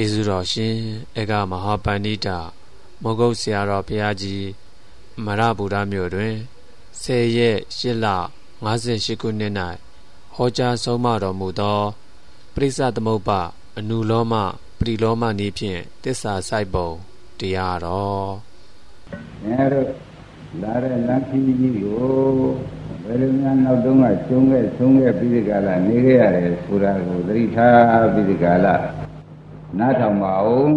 ကျေးဇူးတော်ရှင်ဧကမဟာပန္နိတာမဂုတ်ဆရာတော်ဘုရားကြီးမရဗုဒ္ဓမြို့တွင်10ရက်8လ58ခုနှစ်၌ဟောကြားဆုံးမတော်မူသောပရိစ္ဆသမုပ္ပါအနုလောမပရိလောမနည်းဖြင့်တစ္ဆာဆိုင်ပုံတရားတော်ငါတို့လာတဲ့လမ်းခီးကြီးကိုဘယ်လိုများနောက်တုန်းကကျုံးခဲ့ဆုံးခဲ့ပြီးဒီကလာနေခဲ့ရတယ်ဆိုတာကိုသတိထားပြီးဒီကလာ နားထောင်ပါဦး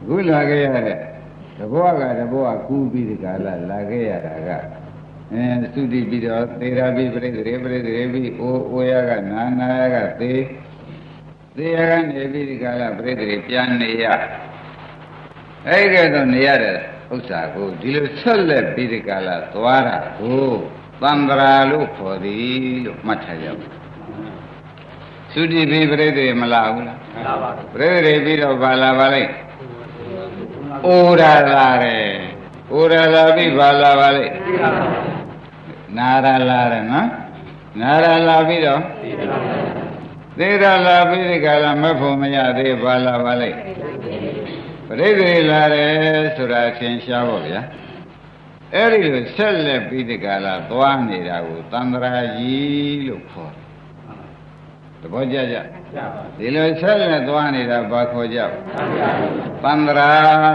အခုလာခဲ့ရတဲ့တဘောကတဘောကကူးပြီးဒီကလာလာခဲ့ရတာကအဲသုတိပြီးတော့သေရာပြီးပြိတ္တိပြိတ္တိပြီးအိုးအိုးရကနာနာရကသေသေရကနေပြီးဒီကလာပြိတ္တိပြန်နေရအဲ့ကဲတော့နေရတဲ့ဥစ္စာကိုဒီလိုဆက်လက်ပြီးဒီကလာသွားတာကိုသံဃာလို့ခေါ်သည်လို့မှတ်ထားကြပါသုတိပိပရိသေမလာဘူးလားမလာ ပါဘူးပရိသေပြီးတော့ဘာလာပါလိမ့်ဩရာလာတယ်ဩရာလာပြီးဘာလာပါလိမ့်နာရလာတယ်နော်နာရလာပြီးတော့သေရလာပြီးဒီကလာမဖို့မရသေးဘာလာပါလိမ့်ပရိသေလာတယ်ဆိုတာသင်ရှားပါဗျာအဲ့ဒီလိုဆက်လက်ပြီးဒီကလာသွားနေတာကိုသန္တရာကြီးလို့ခေါ် သဘောကျကြဒီလိုဆက်လက်သွားနေတာဘာခေါ်ကြသန္တရာ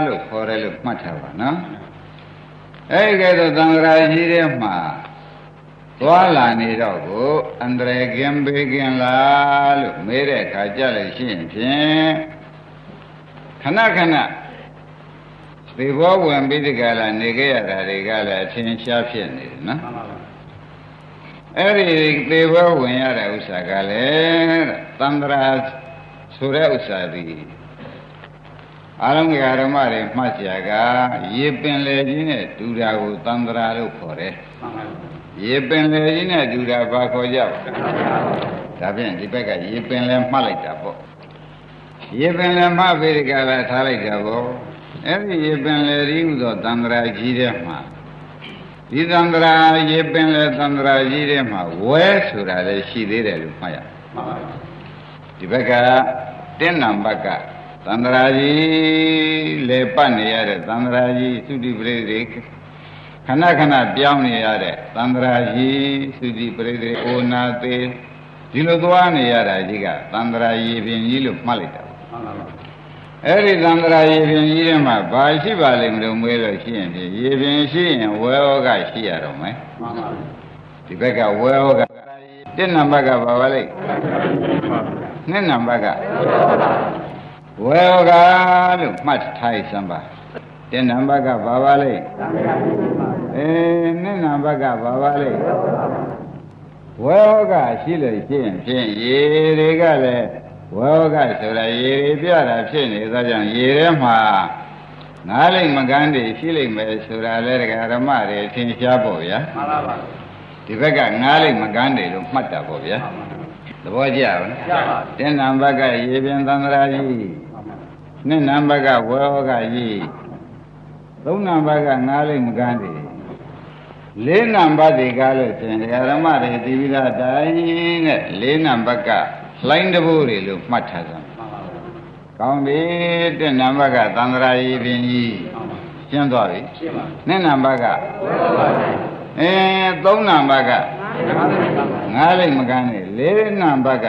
လို့ခေါ်တယ်လို့မှတ်ထားပါနော်အဲ့ဒီကဲတော့သန္တရာကြီးတဲ့မှာသွားလာနေတော့ကိုအန္တရာယ်ကင်းဘေးကင်းလားလို့မေးတဲ့အခါကြလို့ရှိရင်ဖြင့်ခဏခဏသေဘောဝင်ပြီးဒီကလာနေခဲ့ရတာတွေကလည်းအထင်ရှားဖြစ်နေတယ်နော် အဲ့ဒီသေဘောဝင်ရတဲ့ဥစ္စာကလည်းသံဃာဆိုတဲ့ဥစ္စာဒီအာရုံကဓမ္မတွေမှတ်ကြကရေပင်လေကြီးနဲ့ဒူတာကိုသံဃာလို့ခေါ်တယ်ရေပင်လေကြီးနဲ့ဒူတာဘာခေါ်ကြပါဒါဖြင့်ဒီဘက်ကရေပင်လေမှတ်လိုက်တာပေါ့ရေပင်လေမှတ်ပြီးဒီကလာထားလိုက်တာပေါ့အဲ့ဒီရေပင်လေရီဥသောသံဃာကြီးတဲ့မှာ ဒီသံဃာရေပင်လေသံဃာကြီးတဲ့မှာဝဲဆိုတာလည်းရှိသေးတယ်လို့မှတ်ရမှန်ပါပါဒီဘက်ကတင်းနံဘက်ကသံဃာကြီးလေပတ်နေရတဲ့သံဃာကြီးသုတိပရိသေခဏခဏပြောင်းနေရတဲ့သံဃာကြီးသုတိပရိသေအိုနာသေးဒီလိုသွားနေရတာကြီးကသံဃာရေပင်ကြီးလို့မှတ်လိုက်တာမှန်ပါပါ အဲ့ဒီသံဃာရေပင်ကြီးထဲမှာဘာရှိပါလိမ့်မလို့မေးလို့ရှိရင်ဖြင့်ရေပင်ရှိရင်ဝဲဩကရှိရတော့မယ်မှန်ပါပါဒီဘက်ကဝဲဩကတစ်နံပါတ်ကဘာပါလိမ့်နှစ်နံပါတ်ကဝဲဩကလို့မှတ်ထားစမ်းပါတစ်နံပါတ်ကဘာပါလိမ့်အေးနှစ်နံပါတ်ကဘာပါလိမ့်ဝဲဩကရှိလို့ရှိရင်ဖြင့်ရေတွေကလည်း ဝေါကဆိုတာရေတွေပြတာဖြစ်နေသောကြောင့်ရေထဲမှာငားလိမ့်မကန်းတွေရှိလိမ့်မယ်ဆိုတာလဲဒကာဓမ္မတွေသင်ရှားပေါ့ဗျာမှန်ပါပါဒီဘက်ကငားလိမ့်မကန်းတွေလို့မှတ်တာပေါ့ဗျာသဘောကျပါလားကျပါတင်းနံဘက်ကရေပင်သံဃာကြီးနှစ်နံဘက်ကဝေါကကြီးသုံးနံဘက်ကငားလိမ့်မကန်းတွေလေးနံပါတ်တွေကားလို့ရှင်ဒကာဓမ္မတွေသိပြီးသားတိုင်းနဲ့လေးနံပါတ်က လှိုင်းတဘိုးတွေလို့မှတ်ထားသမ်းကောင်းပြီတဲ့နံပါတ်ကသံဃာရည်ပင်ကြီးရှင်းသွားပြီနှစ်နံပါတ်ကအဲသုံးနံပါတ်ကငါးလိမ့်မကန်းနဲ့လေးနံပါတ်က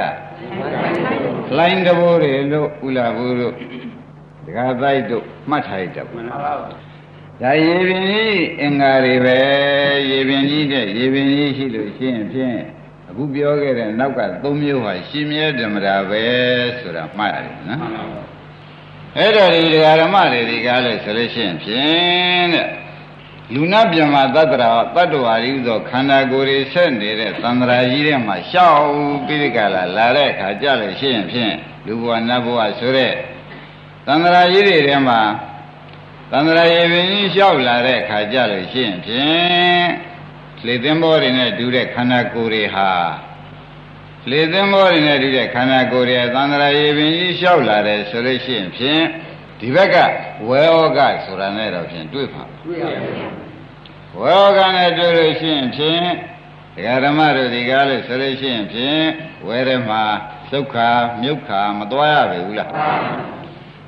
လှိုင်းတဘိုးတွေလို့ဥလာဘူးတို့ဒကာတိုက်တို့မှတ်ထားရတဲ့ဒါရေပင်ကြီးအင်္ဂါတွေပဲရေပင်ကြီးတဲ့ရေပင်ကြီးရှိလို့ရှိရင်ဖြင့် အခုပြောခဲ့တဲ့နောက်က၃မျိုးဟာရှင်မြဲဓမ္မတာပဲဆိုတာမှတ်ရတယ်နော်အဲ့တော့ဒီဒကာဓမ္မတွေဒီကားလို့ဆိုလို့ရှိရင်ဖြင့်တဲ့လူနာပြမသတ္တရာတတ္တဝါရီသောခန္ဓာကိုယ်တွေဆက်နေတဲ့သံဃာကြီးထဲမှာရှောက်ပြီးဒီကလာလာတဲ့အခါကြလို့ရှိရင်ဖြင့်လူဘဝနတ်ဘဝဆိုတဲ့သံဃာကြီးတွေထဲမှာသံဃာရေပင်ကြီးလျှောက်လာတဲ့အခါကြလို့ရှိရင်ဖြင့် လေသင်္ဘောတွေနဲ့တူတဲ့ခန္ဓာကိုယ်တွေဟာလေသင်္ဘောတွေနဲ့တူတဲ့ခန္ဓာကိုယ်တွေသံဃာရေပင်ကြီးလျှောက်လာတယ်ဆိုလို့ရှိရင်ဖြင့်ဒီဘက်ကဝေဩကဆိုတာနဲ့တော့ဖြင့်တွေ့ပါတွေ့ပါဝေဩကနဲ့တွေ့လို့ရှိရင်ဖြင့်ဒကာဓမ္မတို့ဒီကားလို့ဆိုလို့ရှိရင်ဖြင့်ဝဲထဲမှာသုခာမြုပ်ခာမသွားရပဲဘူးလား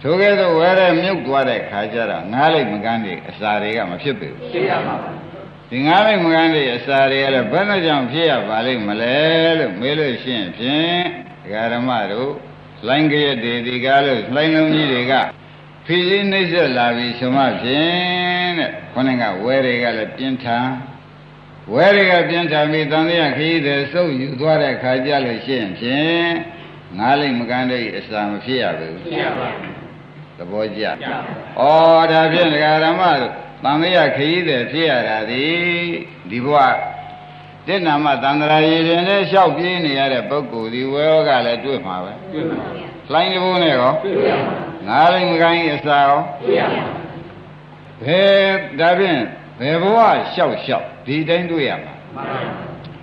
ထိုကဲ့သို့ဝဲတဲ့မြုပ်သွားတဲ့ခါကျတော့ငားလိုက်မကန်းတွေအစာတွေကမဖြစ်ပေဘူးဖြစ်ရပါဘူး ဒီငားလိုက်မကန်းတွေအစာတွေကလည်းဘယ်နှကြောင့်ဖြစ်ရပါလိမ့်မလဲလို့မေးလို့ရှိရင်ဖြင့်ဒကာဓမ္မတို့လိုင်းကြရက်တွေဒီကားလို့လိုင်းလုံးကြီးတွေကဖြည်းဖြည်းနှိမ့်ဆက်လာပြီဆိုမှဖြင့်တဲ့ခொနဲ့ကဝဲတွေကလည်းပြင်းထန်ဝဲတွေကပြင်းထန်ပြီးတန်တရားခရီးတွေစုပ်ယူသွားတဲ့ခါကြလို့ရှိရင်ဖြင့်ငားလိုက်မကန်းတဲ့အစာမဖြစ်ရဘူးဖြစ်ရပါဘူးသဘောကျဩဒါဖြင့်ဒကာဓမ္မတို့ တန်တရားခရီးတွေဖြစ်ရတာဒီဒီဘဝတိဏမသန္တရာရည်ရင်နဲ့လျှောက်ပြေးနေရတဲ့ပုဂ္ဂိုလ်ဒီဝဲကလည်းတွေ့မှာပဲတွေ့ပါဘူး။လိုင်းတဘိုးနဲ့ရောတွေ့ပါဘူး။ငါးလိမ်မကိုင်းအစာရောတွေ့ပါဘူး။ဘယ်ဒါဖြင့်ဘယ်ဘဝလျှောက်လျှောက်ဒီတိုင်းတွေ့ရမှာမှန်ပါဘူး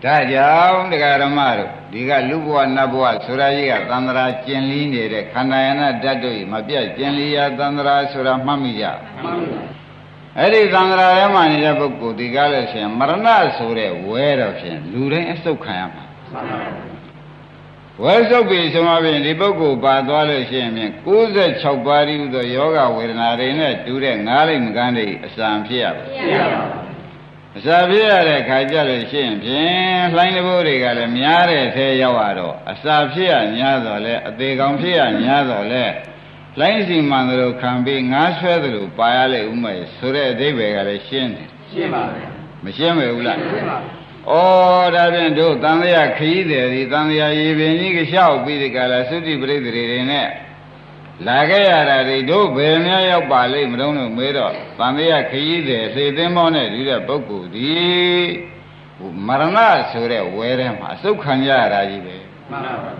။ဒါကြောင့်တရားဓမ္မတို့ဒီကလူဘဝနတ်ဘဝဆိုတာကြီးကသန္တရာကျင်လီနေတဲ့ခန္ဓာယနာဓာတ်တို့မပြတ်ကျင်လီရာသန္တရာဆိုတာမှတ်မိကြ။မှန်ပါဘူး အဲ့ဒီသံဃာထဲမှာနေတဲ့ပုဂ္ဂိုလ်ဒီကားလို့ရှိရင်မရဏဆိုတဲ့ဝဲတော့ဖြင့်လူတိုင်းအစုပ်ခံရမှာဝဲစုပ်ပြီဆိုမှဖြင့်ဒီပုဂ္ဂိုလ်ပါသွားလို့ရှိရင်ဖြင့်96ပါးဤသောယောဂဝေဒနာတွေနဲ့တူတဲ့ငားလိုက်မကန်းတွေအစံဖြစ်ရပါအစာဖြစ်ရတဲ့ခါကြလို့ရှိရင်ဖြင့်လှိုင်းတဘိုးတွေကလည်းများတဲ့ထဲရောက်ရတော့အစာဖြစ်ရများတော့လဲအသေးကောင်ဖြစ်ရများတော့လဲ လိုင်းစီမှန်တယ်လို့ခံပြီးငါးဆွဲတယ်လို့ပါရလေဥမဲ့ဆိုတဲ့အဓိပ္ပာယ်ကလည်းရှင်းတယ်ရှင်းပါပဲမရှင်းပဲဘူးလားရှင်းပါဩဒါဖြင့်တို့တန်လျာခရီးတယ်ဒီတန်လျာရေပင်ကြီးကလျှောက်ပြီးဒီကလာသုတိပရိသေတွေနဲ့လာခဲ့ရတာတွေတို့ဘယ်များရောက်ပါလိမ့်မတော့လို့မေးတော့တန်လျာခရီးတယ်သေသင်းမောနဲ့ဒီတဲ့ပုဂ္ဂိုလ်ဒီမရဏဆိုတဲ့ဝဲထဲမှာအစုခံကြရတာကြီးပဲမှန်ပါပါ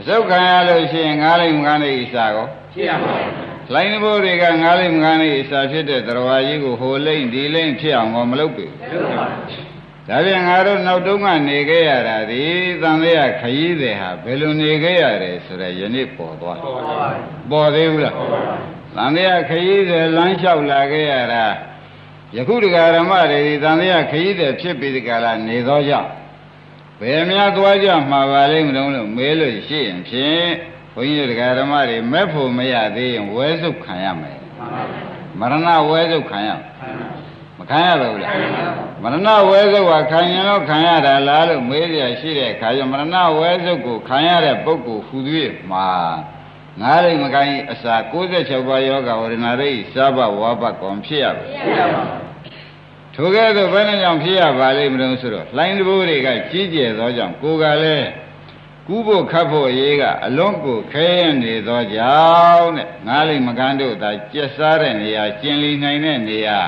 အစုခံရလို့ရှိရင်ငားလိုက်ငားလိုက်ဣစာကော ဖြစ်ရပါဘူးလိုင်းဘိုးတွေကငားလိုက်ငားလိုက်အစာဖြစ်တဲ့တရားကြီးကိုဟိုလိမ့်ဒီလိမ့်ဖြစ်အောင်မလုပ်ပြီဒါပြန်ငါတို့နောက်တုန်းကနေခဲ့ရတာဒီသံဃာခရီးတွေဟာဘယ်လိုနေခဲ့ရတယ်ဆိုတော့ယနေ့ပေါ်သွားပေါ်သေးဘူးလားသံဃာခရီးတွေလမ်းလျှောက်လာခဲ့ရတာယခုဒကာရမတွေဒီသံဃာခရီးတွေဖြစ်ပြီးဒီကလာနေသောကြောင့်ဘယ်များသွားကြမှာပါလိမ့်မလို့မေးလို့ရှိရင်ဖြင့် ဘုန်းကြီးတရားဓမ္မတွေမဲ့ဖို့မရသေးရင်ဝဲစုပ်ခံရမယ်မရဏဝဲစုပ်ခံရမခံရဘူးလားမရဏဝဲစုပ်ကခံရင်တော့ခံရတာလားလို့မေးရရှိတဲ့အခါကျမရဏဝဲစုပ်ကိုခံရတဲ့ပုဂ္ဂိုလ်ဟူသည်မှာငါးရိတ်မကိုင်းအစာ66ပါးယောဂဝရဏရိတ်စဘဝါဘကောင်ဖြစ်ရပါထိုကဲ့သို့ဘယ်နှကြောင့်ဖြစ်ရပါလိမ့်မလို့ဆိုတော့လှိုင်းတဘိုးတွေကကြီးကျယ်သောကြောင့်ကိုယ်ကလည်း ကူးဖို့ခတ်ဖို့အရေးကအလွန်ကိုခဲရနေသောကြောင့်တဲ့ငါးလိမကန်တို့သာကျက်စားတဲ့နေရာကျင်လီနိုင်တဲ့နေရာ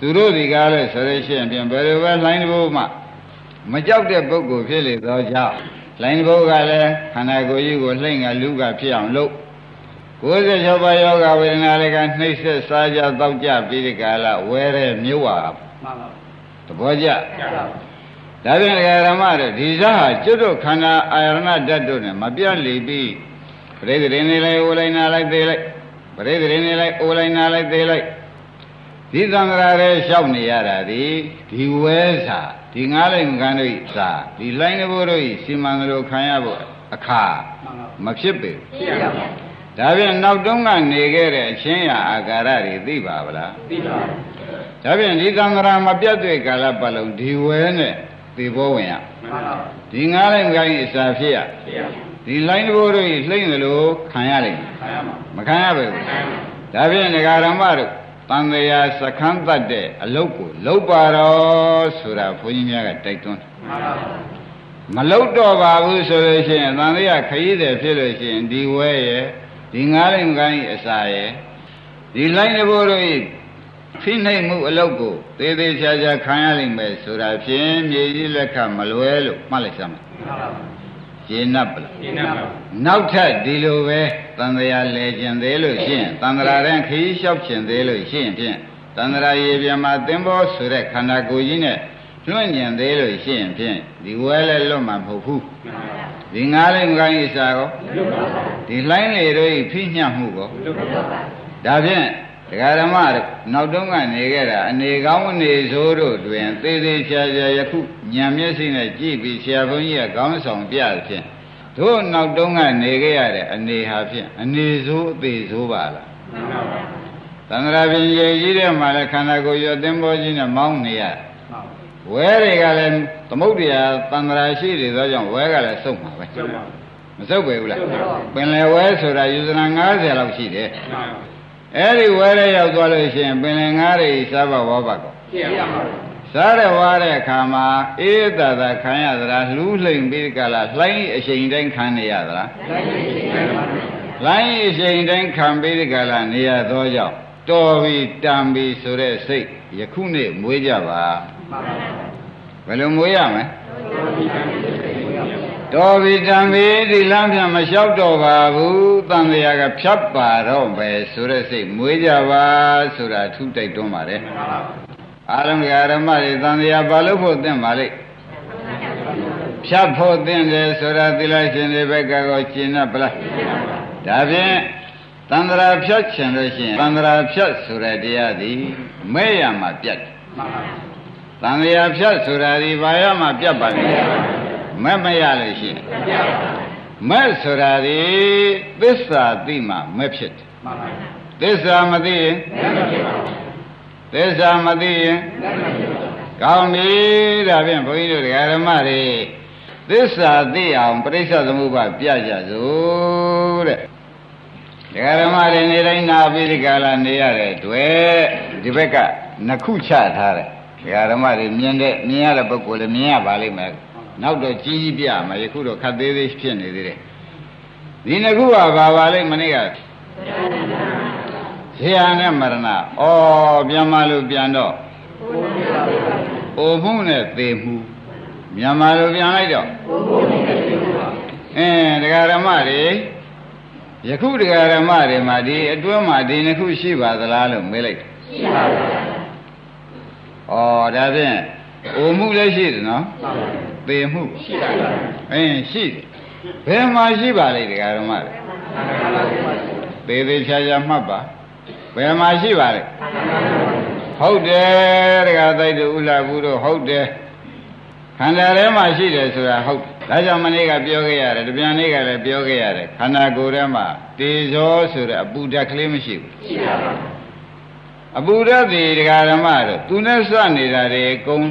သူတို့ဒီကားလဲဆိုရရှိရင်ပြင်ဘယ်လိုပဲလိုင်းတဘိုးမှမကြောက်တဲ့ပုဂ္ဂိုလ်ဖြစ်လေသောကြောင့်လိုင်းတဘိုးကလည်းခန္ဓာကိုယ်ကြီးကိုလှိမ့်ကလူကဖြစ်အောင်လုပ်96ပါးယောဂဝေဒနာတွေကနှိမ့်ဆက်စားကြတောက်ကြပြီးဒီကာလဝဲတဲ့မြို့ဟာမှန်ပါသဘောကျ ဒါဖြင့်ဓမ္မတို့ဒီစားဟာကျွတ်တို့ခန္ဓာအာရဏဓာတ်တို့နဲ့မပြတ်လေပြီးပရိသေနေလိုက်အိုလိုက်နာလိုက်သေးလိုက်ပရိသေနေလိုက်အိုလိုက်နာလိုက်သေးလိုက်ဒီသံဃာရဲလျှောက်နေရတာဒီဒီဝဲစာဒီငားလိုက်ငန်းတို့ဤစာဒီလိုင်းတဘိုးတို့ဤစီမံတို့ခံရဖို့အခါမဖြစ်ပေဘူးဖြစ်ရပါဒါပြန်နောက်တုန်းကနေခဲ့တဲ့အချင်းရာအာကာရတွေသိပါဗလားသိပါဒါပြန်ဒီသံဃာမပြတ်တဲ့ကာလပတ်လုံးဒီဝဲနဲ့ သေဘောဝင်ရဒီငားလိုက်ကိုင်းအစာဖြစ်ရဒီလိုင်းတဘိုးတို့လှိမ့်သလိုခံရလိမ့်မခံရပါဘူးဒါဖြင့်ငဃာရမတို့တန်တရားစခန်းတတ်တဲ့အလုတ်ကိုလုတ်ပါတော့ဆိုတာဘုန်းကြီးများကတိုက်တွန်းမလုတ်တော့ပါဘူးဆိုလို့ရှိရင်တန်တရားခရီးတယ်ဖြစ်လို့ရှိရင်ဒီဝဲရဲ့ဒီငားလိုက်ကိုင်းအစာရဲ့ဒီလိုင်းတဘိုးတို့ ဖိနှိပ်မှုအလုပ်ကိုသေးသေးချာချာခံရလိမ့်မယ်ဆိုတာဖြင့်မြေကြီးလက်ခမလွယ်လို့မှတ်လိုက်စမ်းပါရှင်း납ပလားရှင်း납ပါနောက်ထပ်ဒီလိုပဲတန်ត្រာလဲကျင်သေးလို့ရှင်းတန်ត្រာတဲ့ခရီးလျှောက်ကျင်သေးလို့ရှင်းဖြင့်တန်ត្រာရေပြမှာသင်္ဘောဆိုတဲ့ခန္ဓာကိုယ်ကြီးနဲ့လွန့်ကျင်သေးလို့ရှင်းဖြင့်ဒီဝဲလဲလွတ်မှာမဟုတ်ဘူးဒီငားလေးမကိုင်းဣစာကောဒီလှိုင်းလေတို့ဖိညှပ်မှုကောဒါဖြင့် ဒကာဓမ္မနောက်တုန်းကနေခဲ့တာအနေကောင်းအနေဆိုးတို့တွင်သေးသေးချာချာယခုညံမျက်စိနဲ့ကြည့်ပြီးဆရာဘုန်းကြီးကကောင်းဆောင်ပြဖြင့်တို့နောက်တုန်းကနေခဲ့ရတဲ့အနေဟာဖြင့်အနေဆိုးအသေးဆိုးပါလားသံဃာပြင်ရေကြီးတဲ့မှာလည်းခန္ဓာကိုယ်ရောသင်္ဘောကြီးနဲ့မောင်းနေရဝဲတွေကလည်းသမုဒ္ဒရာသံဃာရှိတွေသောကြောင့်ဝဲကလည်းစုပ်မှာပဲမစုပ်ပဲဘူးလားပင်လယ်ဝဲဆိုတာယူဇနာ90လောက်ရှိတယ် အဲ့ဒီဝဲရဲရောက်သွားလို့ရှိရင်ပင်လယ်ငါးတွေစားပါဝါပါကောစားရဝါတဲ့အခါမှာအေးသာသာခံရသလားလှူးလှိမ်ပြီးကြလားလှိုင်းအချိန်တိုင်းခံနေရသလားလှိုင်းအချိန်တိုင်းခံပြီးကြလားနေရသောကြောင့်တော်ပြီတန်ပြီဆိုတဲ့စိတ်ယခုနေ့မွေးကြပါဘယ်လိုမွေးရမလဲ တော်ပြီတန်ပြီဒီလမ်းပြန်မလျှောက်တော့ပါဘူးတန်တရားကဖြတ်ပါတော့ပဲဆိုတဲ့စိတ်မွေးကြပါဆိုတာထုတိုက်တွန်းပါတယ်အာရမဂရမတွေတန်တရားဘာလို့ဖို့သင့်ပါလိမ့်ဖြတ်ဖို့သင့်တယ်ဆိုတာသီလရှင်တွေဘက်ကကိုရှင်း납ပလားဒါဖြင့်တန္တရာဖြတ်ချင်လို့ရှိရင်တန္တရာဖြတ်ဆိုတဲ့တရားသည်မဲ့ရမှာပြတ်တယ်တန်ရာဖြတ်ဆိုတာဒီဘာရမှာပြတ်ပါလဲမဲ့ မရလို့ရှိရင်မဲ့ဆိုတာဒီသစ္စာသိမှမဲ့ဖြစ်တယ်သစ္စာမသိရင်သစ္စာမသိရင်ကောင်းပြီဒါဖြင့်ဘုန်းကြီးတို့ဓမ္မတွေသစ္စာသိအောင်ပြိဿသမုပ္ပါပြကြစို့တဲ့ဒကာဓမ္မတွေနေတိုင်းနာပြီးဒီကလာနေရတဲ့တွေ့ဒီဘက်ကနှစ်ခုချထားတယ်ဒကာဓမ္မတွေမြင်တဲ့မြင်ရတဲ့ပုဂ္ဂိုလ်လည်းမြင်ရပါလိမ့်မယ် နောက်တော့ကြီးကြီးပြမှာယခုတော့ခတ်သေးသေးဖြစ်နေသေးတယ်ဒီနှစ်ခုကဘာပါလိမ့်မနေ့ကဇေယနဲ့မရဏဩပြန်မလို့ပြန်တော့အိုမှုနဲ့သေမှုမြန်မာလိုပြန်လိုက်တော့အင်းဒကာဓမ္မတွေယခုတရားဓမ္မတွေမှာဒီအတွင်းမှာဒီနှစ်ခုရှိပါသလားလို့မေးလိုက်ရှိပါပါဩဒါဖြင့်အိုမှုလည်းရှိတယ်နော် သေမှုရှိပါပါအင်းရှိတယ်ဘယ်မှာရှိပါလဲတရားဓမ္မတွေသေသေးချာချာမှတ်ပါဘယ်မှာရှိပါလဲဟုတ်တယ်တရားသိတူဥလာဘူးတို့ဟုတ်တယ်ခန္ဓာထဲမှာရှိတယ်ဆိုတာဟုတ်ဒါကြောင့်မနေ့ကပြောခဲ့ရတယ်တပြန်နေ့ကလည်းပြောခဲ့ရတယ်ခန္ဓာကိုယ်ထဲမှာတေဇောဆိုတဲ့အပူဓာတ်ကလေးမရှိဘူးရှိပါပါအပူဓာတ်ဒီဒကာဓမ္မတို့သူနဲ့စနေတာတွေအကုန်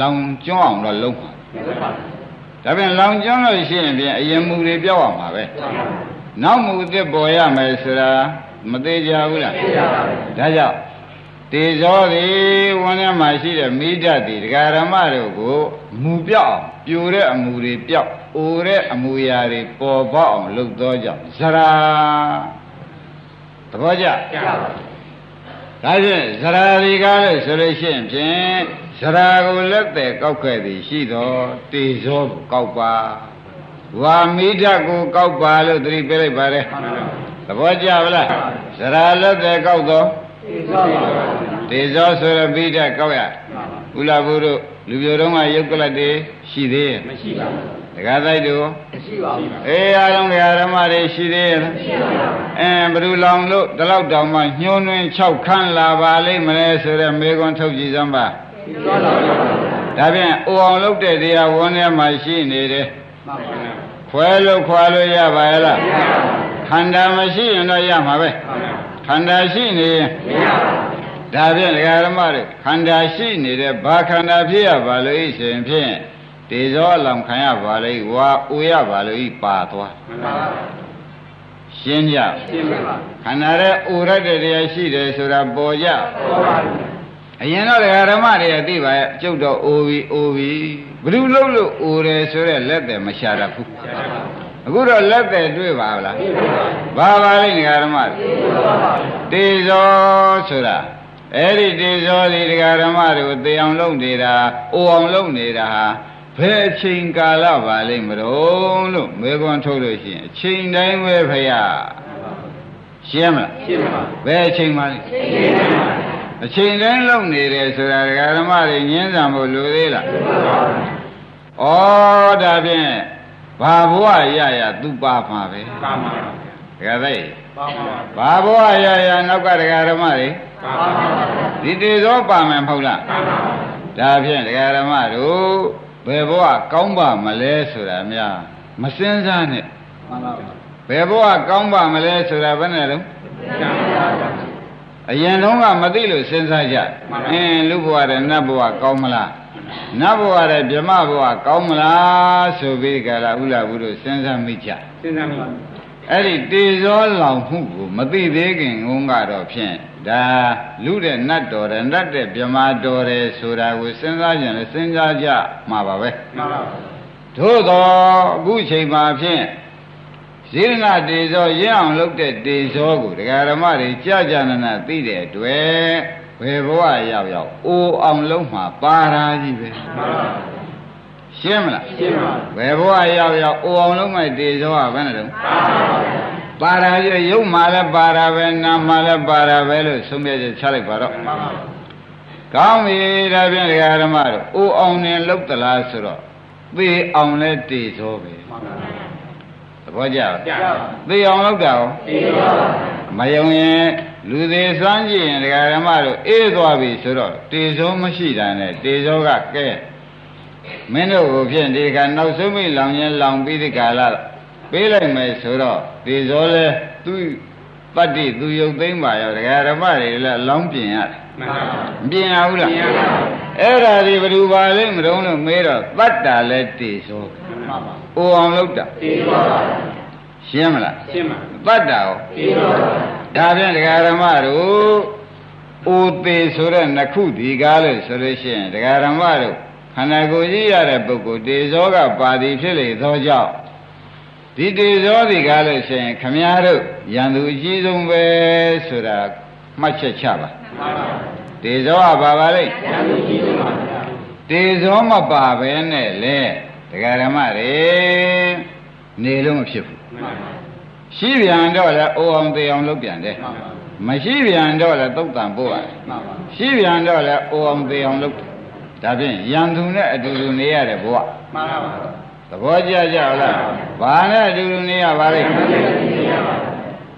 လောင်ကျွမ်းအောင်တော့လုံးပါ ဒါပြန်လောင်ကျွမ်းလို့ရှိရင်ပြန်အရင်မူတွေပြောက်အောင်ပါပဲနောက်မူအစ်ပေါ်ရမယ်ဆိုတာမသေးကြဘူးလားသိပါပါဒါကြောင့်တေဇောသည်ဝန်းထဲမှာရှိတဲ့မိဓာတ်ဒီဒကာရမတို့ကိုမူပြောက်အောင်ပြိုတဲ့အမူတွေပြောက်အိုတဲ့အမူအရာတွေပေါ်ပေါက်အောင်လုပ်သောကြောင့်ဇရာသဘောကျ ဒါဖြင့်ဇရာဒီကားလို့ဆိုလို့ရှိရင်ဖြင့်ဇရာကိုလက်သက်ကောက်ခဲ့သည်ရှိတော်တေဇောကိုကောက်ပါဝါမိဓာတ်ကိုကောက်ပါလို့သတိပေးလိုက်ပါတယ်သဘောကျဗလားဇရာလက်သက်ကောက်တော့တေဇောဆိုရပိဋကကောက်ရဥလာဘုတို့လူပြိုတော့ကယုတ်ကလတ်တွေရှိသေးရဲ့မရှိပါဘူး တခါတိုက်တို့မရှိပါဘူးအေးအားလုံးဓမ္မတွေရှိသေးရဲ့မရှိပါဘူးအဲဘ누구လောင်လို့ဒီလောက်တောင်မှညှိုးနှင်း6ခန်းလာပါလိမ့်မလဲဆိုတော့မေခွန်းထုတ်ကြည့်စမ်းပါဒါဖြင့်အိုအောင်လုပ်တဲ့တရားဝန်းထဲမှာရှိနေတယ်ခွဲလို့ခွာလို့ရပါရဲ့လားခန္ဓာမရှိရင်တော့ရမှာပဲခန္ဓာရှိနေရင်မရပါဘူးဒါဖြင့်ဒကာရမတွေခန္ဓာရှိနေတဲ့ဘာခန္ဓာဖြစ်ရပါလို့ဤရှင်ဖြင့် တေဇောအလောင်ခံရပါလိမ့်ဝါအိုရပါလို့ဤပါသွားမှန်ပါပါရှင်းကြရှင်းပါခန္ဓာရဲ့အိုရတဲ့တရားရှိတယ်ဆိုတာပေါ်ကြပေါ်ပါဘူးအရင်တော့ဒကာရမတွေသိပါရဲ့ကျုပ်တော့အိုပြီအိုပြီဘ누구လို့လို့အိုတယ်ဆိုတဲ့လက်တယ်မရှာတတ်ဘူးအခုတော့လက်တယ်တွေ့ပါလားဘာပါလိမ့်ဒကာရမတေဇောဆိုတာအဲ့ဒီတေဇောဒီဒကာရမတွေကိုသေအောင်လုပ်နေတာအိုအောင်လုပ်နေတာဟာ ဘယ်အချိန်ကာလပါလိမ့်မလို့လို့မေခွန်းထုတ်လို့ရှိရင်အချိန်တိုင်းပဲဖရာရှင်းမလားရှင်းပါဘယ်အချိန်မှလဲအချိန်တိုင်းလုပ်နေတယ်ဆိုတာဒကာရမတွေညင်းဆံဖို့လိုသေးလားဩဒါဖြင့်ဘာဘဝရရသူပါမှာပဲပါမှာဒကာသိပါမှာဘာဘဝရရနောက်ကဒကာဓမ္မတွေပါမှာဒီတေဇောပါမယ်မဟုတ်လားပါမှာဒါဖြင့်ဒကာဓမ္မတို့ ဘယ်ဘဝကောင်းပါမလဲဆိုတာများမစင်းစားနဲ့မှန်ပါပါဘယ်ဘဝကောင်းပါမလဲဆိုတာဘယ်နဲ့တော့အရင်တုန်းကမသိလို့စဉ်းစားကြအင်းလူဘဝတဲ့နတ်ဘဝကောင်းမလားနတ်ဘဝတဲ့ဗြဟ္မဘဝကောင်းမလားဆိုပြီးကြလားဥလာဘူးတို့စဉ်းစားမိကြစဉ်းစားမိပါ အဲ့ဒီတေဇောလောင်မှုကိုမသိသေးခင်ငုံကတော့ဖြင့်ဒါလူတဲ့နတ်တော်တယ်နတ်တဲ့ဗြဟ္မာတော်တယ်ဆိုတာကိုစဉ်းစားကြရင်လည်းစဉ်းစားကြမှာပါပဲမှန်ပါပါသို့တော့အခုချိန်မှာဖြင့်ဇိရဏတေဇောရင်းအောင်လုပ်တဲ့တေဇောကိုဒကာဓမ္မတွေကြာကြာနာနာသိတဲ့အတွက်ဘယ်ဘဝရောက်ရောက်အိုအောင်လုံးမှာပါရာကြီးပဲမှန်ပါပါ ရှင်းမလားရှင်းပါဘယ်ဘဝရောက်ရောက်အိုအောင်လုံးမဲ့တေဇောကဘယ်နဲ့တုန်းပါပါပါပါရာကြီးရုပ်မှလည်းပါရာပဲနာမှလည်းပါရာပဲလို့ဆုံးဖြတ်ချက်ချလိုက်ပါတော့မှန်ပါပါကောင်းပြီဒါဖြင့်ဒကာဓမ္မတို့အိုအောင်နေလောက်သလားဆိုတော့သေအောင်လဲတေဇောပဲမှန်ပါပါသဘောကျလားကြာပါသေအောင်လောက်တာရောဒီလိုပါမယုံရင်လူသေးစွမ်းကြည့်ရင်ဒကာဓမ္မတို့အေးသွားပြီဆိုတော့တေဇောမရှိတာနဲ့တေဇောကကဲ မင်းတို့ကိုဖြင့်ဒီကနောက်ဆုံးမိလောင်ရင်လောင်ပြီးဒီကာလပေးလိုက်မယ်ဆိုတော့တေဇောလဲသူပတ္တိသူယုတ်သိမ့်ပါရောဒကာဓမ္မတွေလည်းလောင်းပြင်ရတယ်မှန်ပါပါမပြင်ရဘူးလားပြင်ရပါဘူးအဲ့ဒါဒီဘယ်သူပါလိမ့်မတုံးလို့မေးတော့တတ္တာလဲတေဇောမှန်ပါပါအိုအောင်လောက်တာဒီလိုပါရှင်းမလားရှင်းပါတတ္တာရောဒီလိုပါဒါဖြင့်ဒကာဓမ္မတို့အိုသေးဆိုတဲ့နှစ်ခုဒီကားလို့ဆိုလို့ရှိရင်ဒကာဓမ္မတို့ခ န္ဓာကိုယ်ကြီးရတဲ့ပုဂ္ဂိုလ်တေဇောကပါသည်ဖြစ်လေသောကြောင့်ဒီတေဇောဒီကားလို့ရှိရင်ခမည်းတော်ရန်သူအကြီးဆုံးပဲဆိုတာမှတ်ချက်ချပါမှန်ပါပါတေဇောကပါပါလိမ့်ဉာဏ်ကြီးကြီးပါဗျာတေဇောမပါပဲနဲ့လေဒကာဓမ္မတွေနေလို့မဖြစ်ဘူးမှန်ပါပါရှိပြန်တော့လဲအိုအောင်သေးအောင်လုပ်ပြန်တယ်မှန်ပါပါမရှိပြန်တော့လဲသုတ်တန်ပို့ရတယ်မှန်ပါရှိပြန်တော့လဲအိုအောင်သေးအောင်လုပ်တယ် ဒါဖြင့်ရန်သူနဲ့အတူတူနေရတဲ့ဘဝမှန်ပါပါသဘောကျကြလားဘာနဲ့အတူတူနေရပါလိမ့်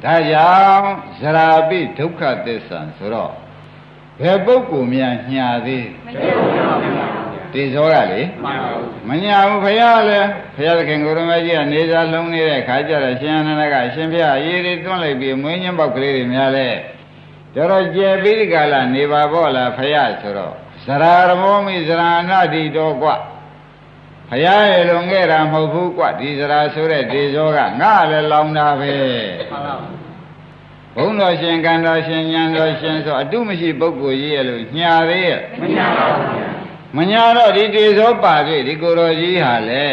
ဒါကြောင့်ဇရာပိဒုက္ခသစ္စာဆိုတော့ဘယ်ပုဂ္ဂိုလ်များညာသေးတေဇောကလေမှန်ပါပါမညာဘူးဘုရားလည်းဘုရားသခင်ကိုရမကြီးကနေစားလုံးနေတဲ့ခါကျတော့ရှင်အနန္ဒကအရှင်ဘုရားရေးတွေတွန်းလိုက်ပြီးမွေးညင်းပေါက်ကလေးတွေများလဲတော်တော်ကျယ်ပြီးဒီကလာနေပါပေါ့လားဘုရားဆိုတော့ ဇရာရမောမိဇရာနာတိတော်ကွဘုရားရဲ့လွန်ခဲ့တာမဟုတ်ဘူးကွဒီဇရာဆိုတဲ့ဒေဇောကငါလည်းလောင်တာပဲမှန်ပါပါဘုန်းတော်ရှင်ကံတော်ရှင်ဉာဏ်တော်ရှင်ဆိုအတုမရှိပုဂ္ဂိုလ်ကြီးရဲ့လို့ညာသေးရဲ့မညာပါဘူးဗျာမညာတော့ဒီတေဇောပါတွေ့ဒီကိုယ်တော်ကြီးဟာလေ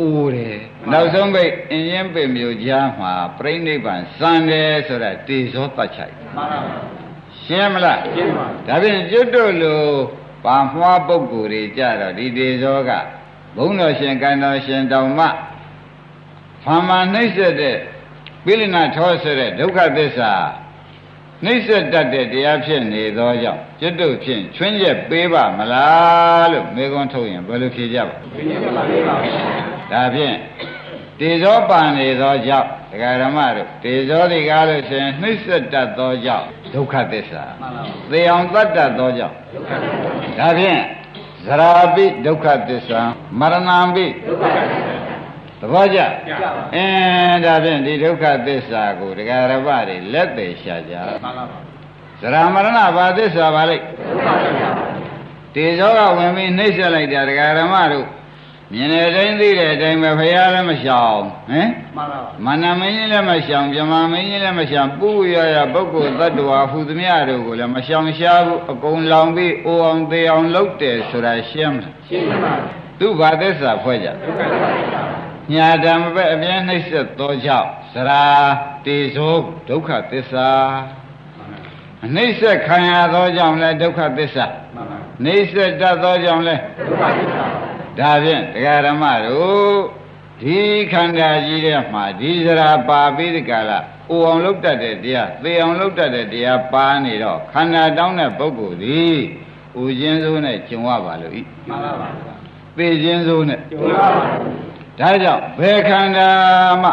အိုးတယ်နောက်ဆုံးပိတ်အင်းရင်ပိတ်မျိုးကြားမှာပြိဋိဘံစံတယ်ဆိုတာတေဇောတတ်ချိုက်မှန်ပါပါ ရှင်းမလားရှင်းပါဒါဖြင့်ကျွတ်တို့လိုပါမွှားပုဂ္ဂိုလ်တွေကြတော့ဒီတေဇောကဘုန်းတော်ရှင်ကံတော်ရှင်တောင်မှဖာမနှိမ့်ဆက်တဲ့ပိလိနာထောဆိုတဲ့ဒုက္ခသစ္စာနှိမ့်ဆက်တတ်တဲ့တရားဖြစ်နေသောကြောင့်ကျွတ်တို့ဖြင့်ချွင်းချက်ပေးပါမလားလို့မေခွန်းထုတ်ရင်ဘယ်လိုဖြေကြပါဘယ်နဲ့ပါလဲပါဗျာဒါဖြင့် တေဇောပန်နေသောကြောင့်ဒကာဓမ္မတို့တေဇောဒီကားလို့ရှင်နှိမ့်ဆက်တတ်သောကြောင့်ဒုက္ခသစ္စာမှန်ပါပါသေအောင်တတ်တတ်သောကြောင့်ဒုက္ခသစ္စာဒါဖြင့်ဇရာပိဒုက္ခသစ္စာမရဏံပိဒုက္ခသစ္စာသဘောကျကြာပါအင်းဒါဖြင့်ဒီဒုက္ခသစ္စာကိုဒကာရပတွေလက်သေးရှာကြမှန်ပါပါဇရာမရဏဘာသစ္စာပါလိမ့်ဒုက္ခသစ္စာတေဇောကဝင်ပြီးနှိမ့်ဆက်လိုက်တာဒကာရမတို့ မြင်တဲ့အတိုင်းသိတဲ့အတိုင်းပဲဖရာလည်းမရှောင်ဟမ်မှန်ပါပါမန္နမင်းကြီးလည်းမရှောင်ပြမမင်းကြီးလည်းမရှောင်ပူရရပုဂ္ဂိုလ်တ attva ဟူသမျှတို့ကိုလည်းမရှောင်ရှားဘူးအကုန်လောင်ပြီးအိုအောင်သေးအောင်လုပ်တယ်ဆိုတာရှင်းမလားရှင်းပါပါသူဘာသစ္စာဖွဲ့ကြဒုက္ခသစ္စာညာဓမ္မပဲအပြင်းနှိမ့်ဆက်သောကြောင့်သရာတေဇောဒုက္ခသစ္စာအနှိမ့်ဆက်ခံရသောကြောင့်လည်းဒုက္ခသစ္စာမှန်ပါနှိမ့်ဆက်တတ်သောကြောင့်လည်းဒုက္ခသစ္စာ ဒါဖြင့်တရားဓမ္မတို့ဒီခန္ဓာကြီးထဲမှာဒီစရာပါပြီးဒီကလာအိုအောင်လုပ်တတ်တဲ့တရားသေအောင်လုပ်တတ်တဲ့တရားပါနေတော့ခန္ဓာတောင်းတဲ့ပုဂ္ဂိုလ်သည်ဥခြင်းစိုးနဲ့ကျုံရပါလို့ဤမှန်ပါပါသေခြင်းစိုးနဲ့ကျုံပါပါဒါကြောင့်ဘယ်ခန္ဓာမှ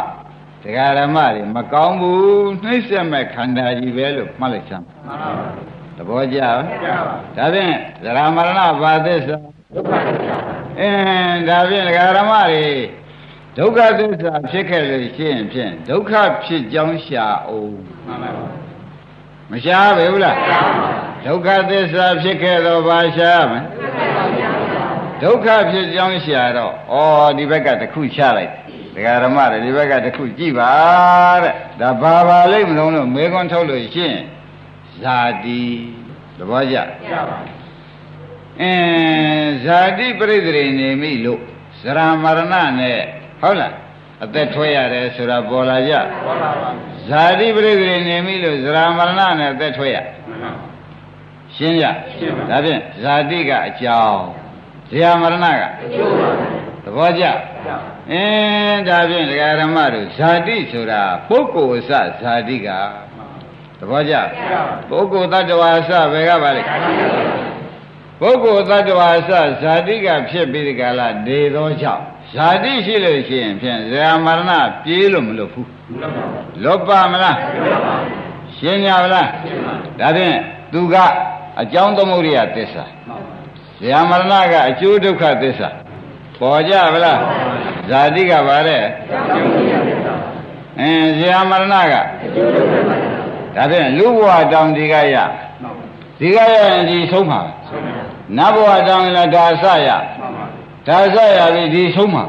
တရားဓမ္မတွေမကောင်းဘူးနှိမ့်ဆက်မဲ့ခန္ဓာကြီးပဲလို့မှတ်လိုက်စမ်းမှန်ပါပါသဘောကျလားကြာပါဒါဖြင့်သရမရဏဘာသစ္စာ ဒုက္ခသစ္စာအင်းဒါဖြင့်ဒကာရမတွေဒုက္ခသစ္စာဖြစ်ခဲ့လို့ရှိရင်ဖြင့်ဒုက္ခဖြစ်ကြောင်းရှာအောင်မှန်ပါပါမရှားပဲဘူးလားဒုက္ခသစ္စာဖြစ်ခဲ့တော့ဘာရှားမလဲဒုက္ခဖြစ်ကြောင်းရှာတော့ဩဒီဘက်ကတစ်ခုရှားလိုက်ဒကာဓမ္မတွေဒီဘက်ကတစ်ခုကြည့်ပါတဲ့ဒါဘာပါလိမ့်မလို့လို့မေခွန်းထုတ်လို့ရှိရင်ဇာတိသဘောကျရပါ အင်းဇာတိပြိတ္တိနေမိလို့ဇရာမရဏနဲ့ဟုတ်လားအသက်ထွက်ရတယ်ဆိုတာပေါ်လာကြဘောပါပါဇာတိပြိတ္တိနေမိလို့ဇရာမရဏနဲ့အသက်ထွက်ရရှင်းကြရှင်းပါဒါဖြင့်ဇာတိကအကြောင်းဇရာမရဏကကျိုးပါသဘောကျရအင်းဒါဖြင့်ဒကာဓမ္မတို့ဇာတိဆိုတာပုဂ္ဂိုလ်အစဇာတိကသဘောကျပုဂ္ဂိုလ်တ attva အစဘယ်ကပါလဲ ပုဂ္ဂိုလ်တ attva အစဇာတိကဖြစ်ပြီးဒီကလာနေသောကြောင့်ဇာတိရှိလို့ရှိရင်ဖြင့်ဇာမရဏပြေးလို့မလွတ်ဘူးလွတ်ပါမလားရှင်းကြပါလားဒါဖြင့်သူကအကြောင်းသမုဒိယသစ္စာဇာမရဏကအကျိုးဒုက္ခသစ္စာပေါ်ကြပါလားဇာတိကပါတဲ့အင်းဇာမရဏကဒါဖြင့်လူဘဝတောင်ဒီကရဒီကရရင်ဒီဆုံးမှာ နတ်ဘဝတောင်လည်းဒါဆရဒါဆရပြီဒီဆုံးမှာ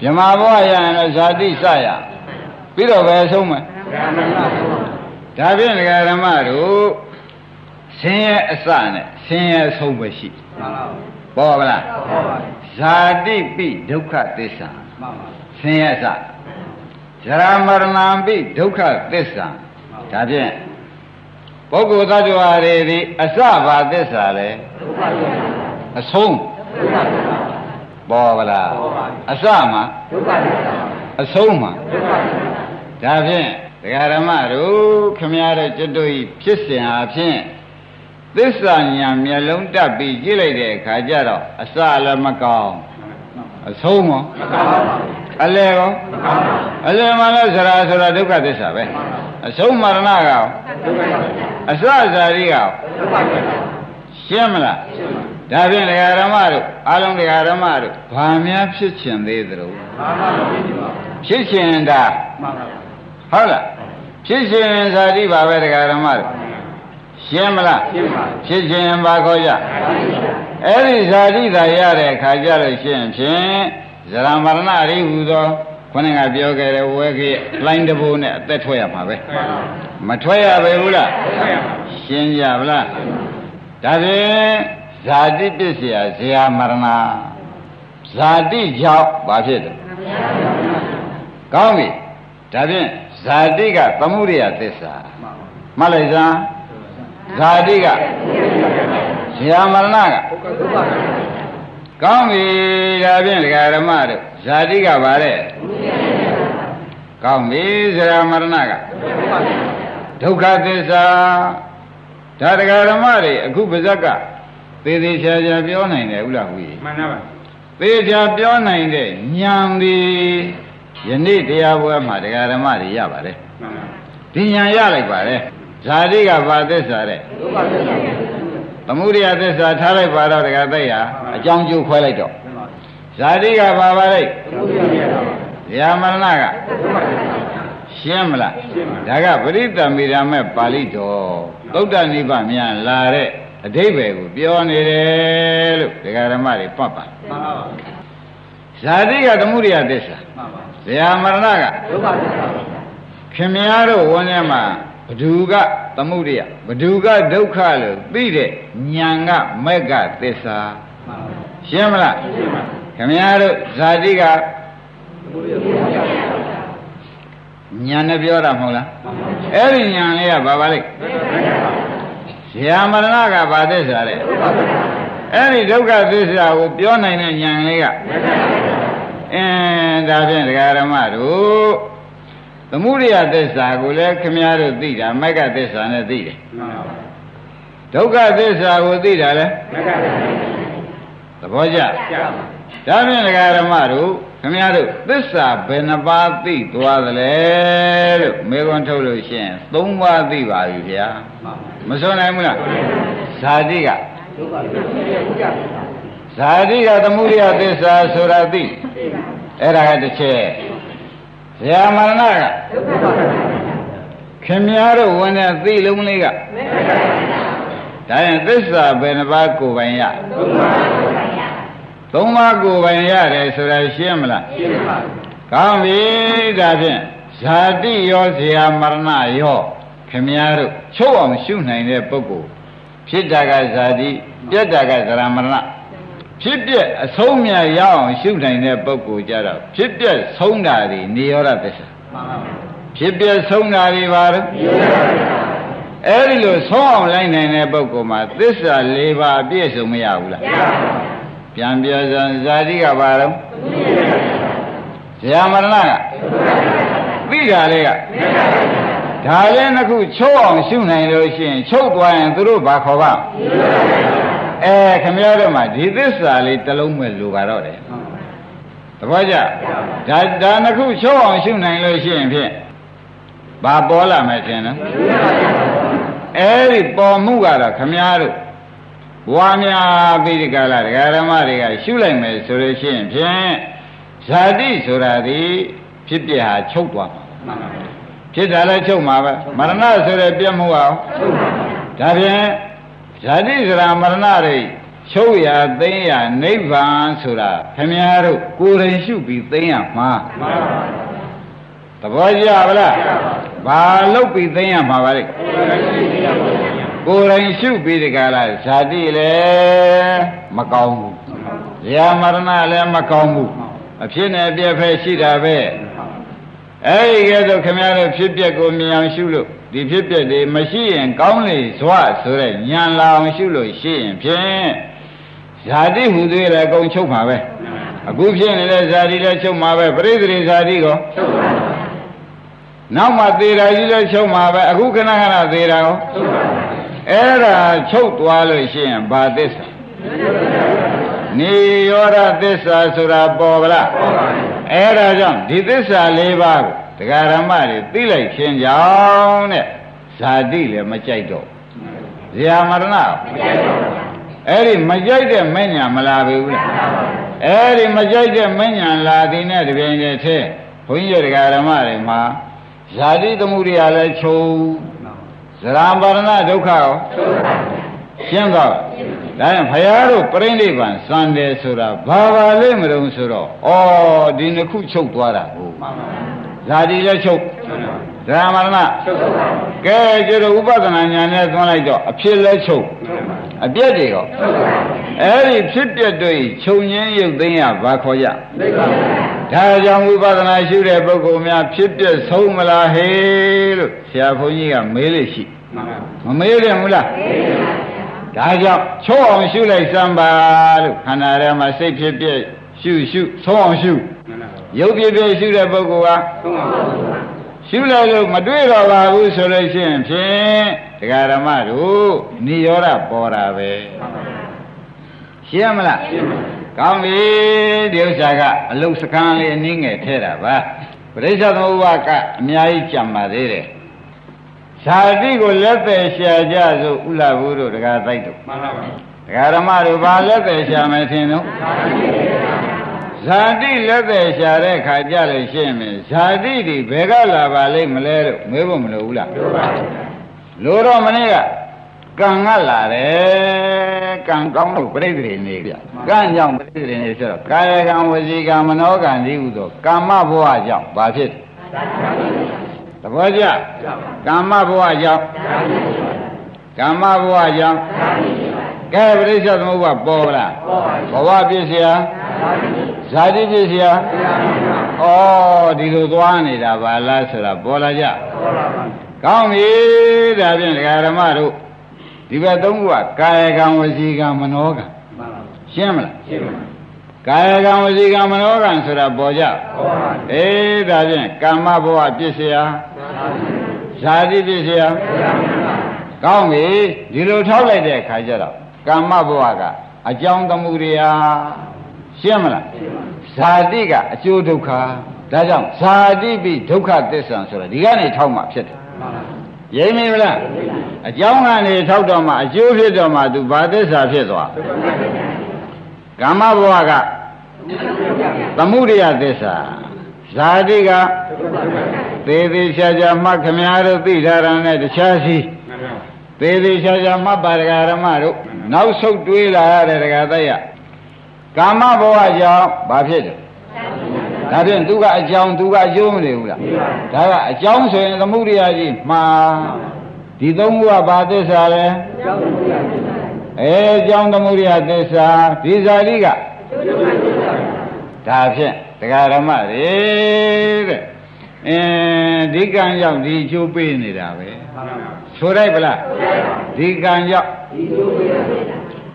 ဗြဟ္မာဘဝရရင်လည်းဇာတိဆရပြီးတော့ပဲဆုံးမယ်ဒါဖြင့်ဒကာဓမ္မတို့ဆင်းရဲအစနဲ့ဆင်းရဲဆုံးပဲရှိပေါ်ပါလားဇာတိပိဒုက္ခသစ္စာဆင်းရဲအစဇရာမရဏံပိဒုက္ခသစ္စာဒါဖြင့် ပုဂ္ဂိုလ်သတ္တဝါတွေဒီအစဘာသစ္စာလဲအဆုံးပေါ်ပါလားအစမှာအဆုံးမှာဒါဖြင့်ဒကာဓမ္မတို့ခမည်းတော်ကျွတ်တို့ဤဖြစ်စဉ်အားဖြင့်သစ္စာညာမျက်လုံးတက်ပြီးကြည့်လိုက်တဲ့အခါကျတော့အစလည်းမကောင်းအဆုံးရော အလဲရောအလဲမှလည်းဇရာဆိုတာဒုက္ခသစ္စာပဲအဆုံးမရဏကောအစဇာတိကောရှင်းမလားဒါဖြင့်ဒကာဓမ္မတို့အာလုံးဒကာဓမ္မတို့ဘာများဖြစ်ချင်သေးသလဲဖြစ်ချင်တာဟုတ်လားဖြစ်ချင်ဇာတိပါပဲဒကာဓမ္မတို့ရှင်းမလားဖြစ်ချင်ဘာခေါ်ကြအဲ့ဒီဇာတိသာရတဲ့အခါကျလို့ရှိရင်ဖြင့် ဇရမရဏရိဟူသောခொနကပြောခဲ့တဲ့ဝဲကြီးလိုင်းတဘိုးနဲ့အသက်ထွက်ရမှာပဲမထွက်ရပဲဘူးလားရှင်းကြဗလားဒါဖြင့်ဇာတိပစ္စယဇေယမရဏဇာတိကြောင့်ဘာဖြစ်တယ်ကောင်းပြီဒါဖြင့်ဇာတိကသမှုရိယသစ္စာမှတ်လိုက်စမ်းဇာတိကဇေယမရဏက ကောင်းပြီဒါဖြင့်ဒကာဓမ္မတို့ဇာတိကဗါတဲ့ကောင်းပြီဇေယမရဏကဒုက္ခသစ္စာဒါဒကာဓမ္မတွေအခုပါဇက်ကသေသေးချာချာပြောနိုင်တယ်ဥလားဟူကြီးမှန်ပါပါသေချာပြောနိုင်တဲ့ဉာဏ်ဒီယနေ့တရားပွဲမှာဒကာဓမ္မတွေရပါတယ်မှန်ပါဒီဉာဏ်ရလိုက်ပါတယ်ဇာတိကဘာသစ္စာတဲ့ဒုက္ခသစ္စာ သမုဒိယသစ္စာထားလိုက်ပါတော့ဒကာသိရအကြောင်းကျိုးခွဲလိုက်တော့ဇာတိကဘာပါလိုက်ဒုက္ခသစ္စာဇာမရဏကရှင်းမလားဒါကပရိတ္တမေရမဲ့ပါဠိတော်သုဒ္ဓနိဗ္ဗာန်မြန်လာတဲ့အဓိပ္ပာယ်ကိုပြောနေတယ်လို့ဒကာဓမ္မတွေပတ်ပါမှန်ပါပါဇာတိကသမုဒိယသစ္စာမှန်ပါဇာမရဏကဒုက္ခသစ္စာခင်မည်းတော်ဝန်းထဲမှာ ဘဒုကသမုဒိယဘဒုကဒုက္ခလို့သိတဲ့ဉာဏ်ကမက်ကသစ္စာမှန်ပါရှင်းမလားရှင်းပါခင်ဗျားတို့ဇာတိကဉာဏ်နဲ့ပြောတာမဟုတ်လားအဲ့ဒီဉာဏ်လေးကဘာပါလိမ့်ဇာမရဏကဘာသစ္စာလဲအဲ့ဒီဒုက္ခသစ္စာကိုပြောနိုင်တဲ့ဉာဏ်လေးကအင်းဒါဖြင့်ဒကာရမတို့သ မုဒိယသစ္စာကိုလည်းခင်ဗျားတို့သိတာမက္ကသစ္စာနဲ့သိတယ်မှန်ပါဒုက္ခသစ္စာကိုသိတာလဲမက္ကသစ္စာသဘောကျကျပါဒါဖြင့်ဒကာရမတို့ခင်ဗျားတို့သစ္စာဘယ်နှပါးသိသွားသလဲလို့မေခွန်းထုတ်လို့ရှိရင်၃ပါးသိပါပြီဗျာမှန်ပါမစွန့်နိုင်ဘူးလားဇာတိကဒုက္ခသစ္စာဇာတိကသမုဒိယသစ္စာဆိုတာသိအဲ့ဒါကတစ်ချက် ဇရာမရဏကခင်များတို့ဝင်တဲ့သိလုံးလေးကဒါရင်သစ္စာဘယ်နှပါးကိုပိုင်ရသုံးပါးကိုပိုင်ရတယ်ဆိုတာရှင်းမလားရှင်းပါကောင်းပြီဒါဖြင့်ဇာတိရောဇရာမရဏရောခင်များတို့ချုပ်အောင်ရှုနိုင်တဲ့ပုဂ္ဂိုလ်ဖြစ်တာကဇာတိပြတ်တာကဇရာမရဏ ဖြစ်ပြက်အဆုံးမြတ်ရအောင်ရှုနိုင်တဲ့ပုဂ္ဂိုလ်ကြတော့ဖြစ်ပြက်ဆုံးတာဒီនិရောဓသစ္စာဖြစ်ပြက်ဆုံးတာဒီပါတော့အဲ့ဒီလိုဆုံးအောင်လိုက်နိုင်တဲ့ပုဂ္ဂိုလ်မှာသစ္စာ၄ပါးအပြည့်စုံမရဘူးလားပြန်ပြောစမ်းဇာတိကပါတော့ဇရာမရဏကသိတာလေးကဒါလည်းတစ်ခုချုပ်အောင်ရှုနိုင်လို့ရှိရင်ချုပ်သွားရင်သူတို့ဘာခေါ်ပါ အဲခမရတို့မှာဒီသစ္စာလေးတစ်လုံးပဲလိုပါတော့တယ်တပည့်ကြဒါဒါနှစ်ခုချုပ်အောင်ရှုနိုင်လို့ရှိရင်ဖြင့်ဘာပေါ်လာမယ်ထင်နော်အဲဒီပေါ်မှုကတော့ခမရတို့ဘွားများပြီးဒီကလာဒကာရမတွေကရှုလိုက်မယ်ဆိုလို့ရှိရင်ဖြင့်ဇာတိဆိုတာဒီဖြစ်ပြဟာချုပ်သွားမှာဖြစ်တာလည်းချုပ်မှာပဲမရဏဆိုတဲ့ပြတ်မှုအောင်ဒါဖြင့် ဇာတိစရာမရဏတွေချုပ်ရသိမ်းရနိဗ္ဗာန်ဆိုတာခင်ဗျားတို့ကိုယ်တိုင်ရှုပြီးသိမ်းရမှာသဘောကျပါလားဘာလုပ်ပြီးသိမ်းရမှာပါလဲကိုယ်တိုင်ရှုပြီးဒီကလာဇာတိလည်းမကောင်းဘူးဇာမရဏလည်းမကောင်းဘူးအဖြစ်နဲ့အပြည့်ဖဲရှိတာပဲအဲ့ဒီကဲဆိုခင်ဗျားတို့ဖြစ်ပျက်ကိုမြင်အောင်ရှုလို့ ဒီဖြစ်ပျက်တွေမရှိရင်ကောင်းလေစွာဆိုတဲ့ဉာဏ်လာအောင်ရှုလို့ရှိရင်ဖြင့်ဇာတိဟူသေးလည်းအကုန်ချုပ်မှာပဲအခုဖြစ်နေတဲ့ဇာတိလည်းချုပ်မှာပဲပရိသေဇာတိကောချုပ်ပါနောက်မှသေတာကြီးလည်းချုပ်မှာပဲအခုခဏခဏသေတာကောချုပ်ပါအဲ့ဒါချုပ်သွားလို့ရှိရင်ဘာသစ္စာနိရောဓသစ္စာဆိုတာပေါ်ဗလားပေါ်ပါဘူးအဲ့ဒါကြောင့်ဒီသစ္စာ၄ပါးကို တရားဓမ္မတွေသိလိုက်ခြင်းကြောင့်တဲ့ဇာတိလည်းမကြိုက်တော့ဇာမရဏမကြိုက်တော့အဲ့ဒီမကြိုက်တဲ့မဉ္ဇဏ်မလာပြီဘူးလားအဲ့ဒီမကြိုက်တဲ့မဉ္ဇဏ်လာသည်နဲ့တပြိုင်တည်းထဲဘုန်းကြီးတရားဓမ္မတွေမှာဇာတိသမှုတွေကလည်းချုပ်ဇရာမရဏဒုက္ခရောရှင်းသွားဒါရင်ဘုရားတို့ပြိဋိဘံစံတယ်ဆိုတာဘာပါလိမ့်မလို့ဆိုတော့ဩဒီနှစ်ခုချုပ်သွားတာဟုတ် ဇာတိလည်းချုပ်ဓမ္မရဏချုပ်သွားကဲကျတော့ဥပဒနာညာနဲ့သွန်းလိုက်တော့အဖြစ်လည်းချုပ်အပြက်တွေရောအဲ့ဒီဖြစ်ပြက်တွေခြုံငင်းရုပ်သိမ်းရဘာခေါ်ရဒါကြောင့်ဝိပဿနာရှုတဲ့ပုဂ္ဂိုလ်များဖြစ်ပြက်ဆုံးမလားဟေးလို့ဆရာဘုန်းကြီးကမေးလို့ရှိမမေးတယ်ဘူးလားဒါကြောင့်ချိုးအောင်ရှုလိုက်စမ်းပါလို့ခန္ဓာထဲမှာစိတ်ဖြစ်ဖြစ် ရှုရှုဆုံးအောင်ရှုရုပ်ဖြစ်ဖြစ်ရှုတဲ့ပုဂ္ဂိုလ်ကဆုံးအောင်ရှုလိုက်လို့မတွေ့တော့ပါဘူးဆိုလို့ရှိရင်ဖြင့်တရားဓမ္မတို့និရောဓပေါ်တာပဲရှင်းမလားရှင်းပါကောင်းပြီဒီဥစ္စာကအလုစကံလေးအနည်းငယ်ထဲတာပါပရိစ္ဆေသမုပ္ပါကအများကြီးကြံပါသေးတယ်ဇာတိကိုလက်သက်ရှာကြဆိုဥလာဘူးတို့တရားတိုက်တို့မှန်ပါပါ တရားဓမ္မတို့ဘာလက်သက်ရှာမယ်ထင်တော့ဇာတိလက်သက်ရှာတဲ့ခါကြလို့ရှိရင်ဇာတိဒီဘယ်ကလာပါလိမ့်မလဲလို့မေးဖို့မလိုဘူးလားလိုပါလိုတော့မနေ့ကကံကလာတယ်ကံကောင်းလို့ပြိတ္တိနေပြကံကြောင့်ပြိတ္တိနေဆိုတော့ကာယကံဝစီကံမနောကံဒီဟုသောကာမဘဝကြောင့်ဘာဖြစ်သဘောကျကာမဘဝကြောင့်ကာမဘဝကြောင့် ကဲပရိစ္ဆေသမုပ္ပါပေါ်လားဘဝပြည့်စရာဇာတိပြည့်စရာဩဒီလိုသွားနေတာပါလားဆိုတာပေါ်လာကြကောင်းပြီဒါဖြင့်ဒကာဓမ္မတို့ဒီဘက်သုံးခုကကာယကံဝစီကံမနောကံရှင်းမလားရှင်းပါကာယကံဝစီကံမနောကံဆိုတာပေါ်ကြအေးဒါဖြင့်ကာမဘဝပြည့်စရာဇာတိပြည့်စရာကောင်းပြီဒီလိုထောက်လိုက်တဲ့အခါကျတော့ ကာမဘဝကအကြောင်းသမှုရိယာရှင်းမလားဇာတိကအကျိုးဒုက္ခဒါကြောင့်ဇာတိပိဒုက္ခသစ္စာဆိုတာဒီကနေထောက်မှဖြစ်တယ်ရိမ့်မိမလားအကြောင်းကနေထောက်တော့မှအကျိုးဖြစ်တော့မှသူဘာသစ္စာဖြစ်သွားကာမဘဝကသမုဒိယသစ္စာဇာတိကသေးသေးချာချာမှတ်ခမည်းတော်သိထားတာနဲ့တခြားစီသေးသေးချာချာမှတ်ပါဒဂရမတို့ နောက်ဆုတ်တွေးလာရတဲ့ဒကာသက်ရကာမဘဝကြောင့်ဘာဖြစ်တယ်ဒါဖြင့်သူကအကြောင်းသူကအကျိုးမနေဘူးလားဒါကအကြောင်းဆိုရင်သမုဒိယကြီးမှာဒီသုံးခုကဘာသစ္စာလဲအဲအကြောင်းသမုဒိယသစ္စာဒီဇာတိကဒါဖြင့်တရားဓမ္မတွေတဲ့အင်းဒီကံကြောင့်ဒီချိုးပေးနေတာပဲဆိုလိုက်ပလားဒီကံကြောင့်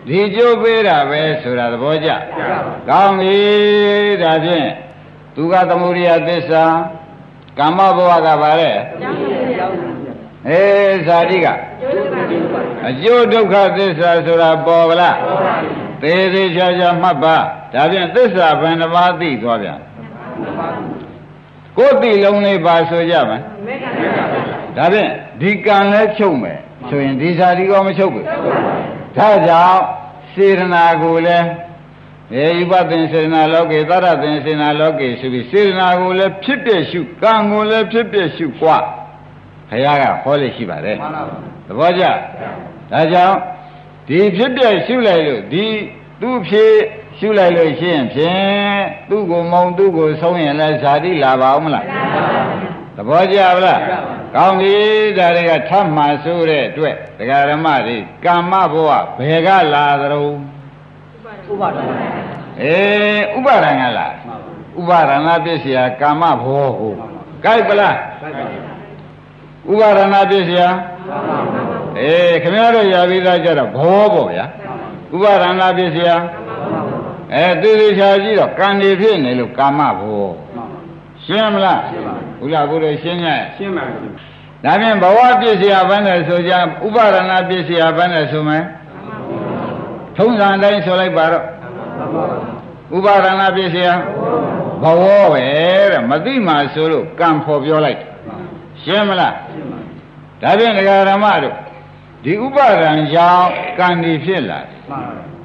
ဒီချိုးပေးတာပဲဆိုတာသဘောကျကောင်းပြီဒါဖြင့်သူကသမုဒိယသစ္စာကာမဘဝကပါလေအေးဇာတိကအကျိုးဒုက္ခသစ္စာဆိုတာပေါ်ဗလားသေးသေးချာချာမှတ်ပါဒါဖြင့်သစ္စာဘယ်နှပါးသိသွားပြန်ကိုယ်သိလုံးလေးပါဆိုကြမယ်ဒါဖြင့်ဒီကံလဲချုပ်မယ် ဆိုရင်ဒီဇာတိကောမချုပ်ဘူးဒါကြောင့်စေရနာကိုလည်းေယုပသင်စေနာလောကေသရသင်စေနာလောကေဆိုပြီးစေနာကိုလည်းဖြစ်ပြရှုကံကိုလည်းဖြစ်ပြရှုกว่าဘုရားကဟောလို့ရှိပါတယ်သဘောကျဒါကြောင့်ဒီဖြစ်ပြရှုလိုက်လို့ဒီသူ့ဖြစ်ရှုလိုက်လို့ရှိရင်ဖြင့်သူ့ကိုမုံသူ့ကိုဆုံးရင်လည်းဇာတိလာပါဦးမလားသဘောကျပါလား ကောင်းပြီဒါတွေကထပ်မှဆိုတဲ့အတွက်ဒကာရမတွေကာမဘဝဘယ်ကလာသလဲဥပါဒံအေးဥပါဒံကလားဥပါဒနာပစ္စယကာမဘောကိုကြိုက်ပလားဥပါဒနာပစ္စယအေးခင်ဗျားတို့ရာပြီးသားကြတော့ဘောပေါ့ဗျာဥပါဒနာပစ္စယအဲသူသေးချာကြည့်တော့ကံနေဖြစ်နေလို့ကာမဘော ရှင်းမလားဘုရားဘုရားရှင်းရဲ့ရှင်းပါပြီဒါဖြင့်ဘဝပစ္စယဘန်းနဲ့ဆိုကြဥပါဒနာပစ္စယဘန်းနဲ့ဆိုမယ်ထုံးစံတိုင်းဆိုလိုက်ပါတော့ဥပါဒနာပစ္စယဘဝပဲတဲ့မသိမှဆိုလို့ကံဖော်ပြောလိုက်ရှင်းမလားဒါဖြင့်ဒကာရမတို့ဒီဥပါဒံကြောင့်ကံဒီဖြစ်လာ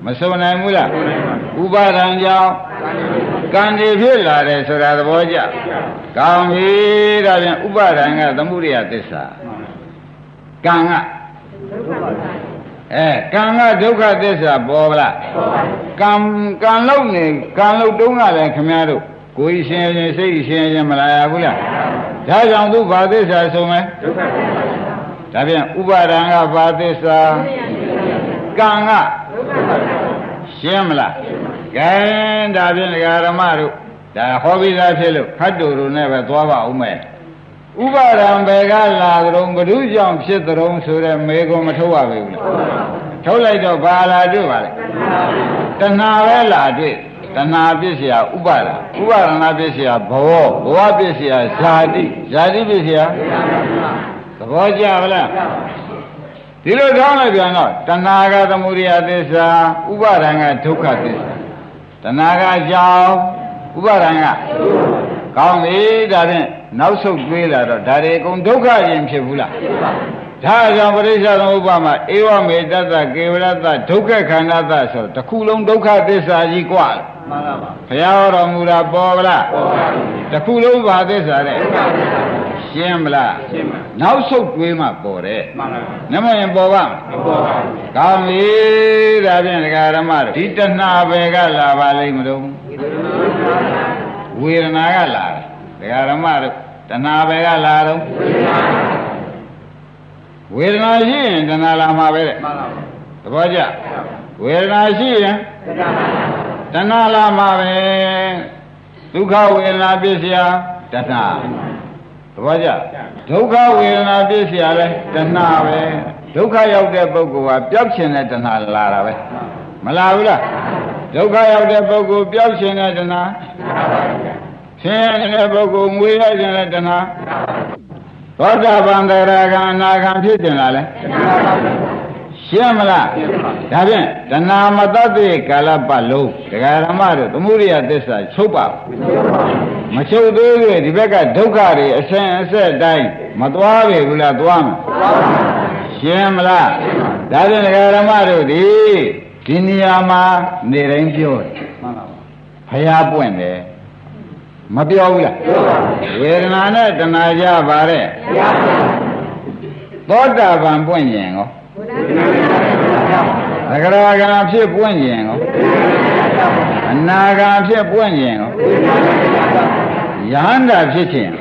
မစုံနိုင်ဘူးလားဥပါဒံကြောင့်ကံဒီ ဖြစ်လာတယ်ဆိုတာသဘောကျကောင်းပြီဒါဖြင့်ဥပါဒံကသမှုရိယသစ္စာကံကအဲကံကဒုက္ခသစ္စာပေါ်ဗလားကံကံလုံးနေကံလုံးတုံးကလည်းခမည်းတော်ကိုယ်ရှင်ရှင်စိတ်ရှင်ရှင်မလာရဘူးလားဒါကြောင့်သူဘာသစ္စာဆိုမယ်ဒုက္ခသစ္စာဒါပြန်ဥပါဒံကဘာသစ္စာကံကရှင်းမလား ကဲဒါဖြင့်ဒကာရမတို့ဒါဟောပြီးသားဖြစ်လို့ခတ်တူတို့နဲ့ပဲသွားပါဦးမယ်ဥပါဒံဘယ်ကလာကြုံဘ ᱹ ကြောင့်ဖြစ်ကြုံဆိုတဲ့မေကုံမထုတ်ရဘူးလားထုတ်လိုက်တော့ဘာလာတွေ့ပါလဲတဏှာပဲလာတွေ့တဏှာပစ္စယဥပါဒဥပါဒနာပစ္စယဘဝဘဝပစ္စယဇာတိဇာတိပစ္စယသဘောကျပါလားဒီလိုတောင်းလိုက်ပြန်တော့တဏှာကသမုဒိယသစ္စာဥပါဒံကဒုက္ခသစ္စာ တဏှာကအကြောင်းဥပါဒံကကောင်းပြီဒါဖြင့်နောက်ဆုတ်တွေးလာတော့ဒါတွေအကုန်ဒုက္ခရင်ဖြစ်ဘူးလား ဒါကြောင့်ပရိစ္ဆေသမုပ္ပါမှာဧဝမေတ္တကေဝရတ္တဒုက္ခခန္ဓာတဆိုတခုလုံးဒုက္ခသစ္စာကြီးกว่าမှန်ပါပါဘုရားဟောတော်မူတာပေါ်ဗလားပေါ်ပါဘူးတခုလုံးဘာသစ္စာလဲရှင်းမလားရှင်းပါနောက်ဆုတ်တွေးမှပေါ်တယ်မှန်ပါနမရင်ပေါ်ပါမပေါ်ပါဘူးကောင်းပြီဒါဖြင့်ဒကာရမတို့ဒီတဏှာပဲကလာပါလိမ့်မလို့ဝေဒနာကလာတယ်ဒကာရမတို့တဏှာပဲကလာတော့ဝေဒနာ ရှိရင်တဏှာလာမှာပဲတဲ့မှန်ပါဘူးသဘောကျဝေဒနာရှိရင်တဏှာလာမှာပဲဒုက္ခဝေဒနာပြည့်စရာတဏှာသဘောကျဒုက္ခဝေဒနာပြည့်စရာလဲတဏှာပဲဒုက္ခရောက်တဲ့ပုဂ္ဂိုလ်ကပျောက်ခြင်းတဲ့တဏှာလာတာပဲမလာဘူးလားဒုက္ခရောက်တဲ့ပုဂ္ဂိုလ်ပျောက်ခြင်းတဲ့တဏှာဆင်းရဲတဲ့ပုဂ္ဂိုလ်ငွေရခြင်းတဲ့တဏှာ သောတာပန်တရာဂံအနာဂံဖြစ်ခြင်းလားလဲရှင်းမလားဒါဖြင့်တဏှာမတတ်တဲ့ကာလပတ်လုံးဒကာရမတို့သမုဒိယသစ္စာချုပ်ပါမချုပ်သေးဘူးဒီဘက်ကဒုက္ခတွေအစဉ်အဆက်တိုင်းမသွားပြီဘူးလားသွားမယ်ရှင်းမလားဒါဖြင့်ဒကာရမတို့ဒီဒီနေရာမှာနေတိုင်းပြောတယ်မှန်ပါပါဖရာပွင့်တယ် မပြောဘူးလားဝေဒနာနဲ့တဏှာကြပါတဲ့သောတာပန်ပွင့်ရင်ရောသဂရဂံဖြစ်ပွင့်ရင်ရောအနာဂံဖြစ်ပွင့်ရင်ရောယဟန္တာဖြစ်ခြင်း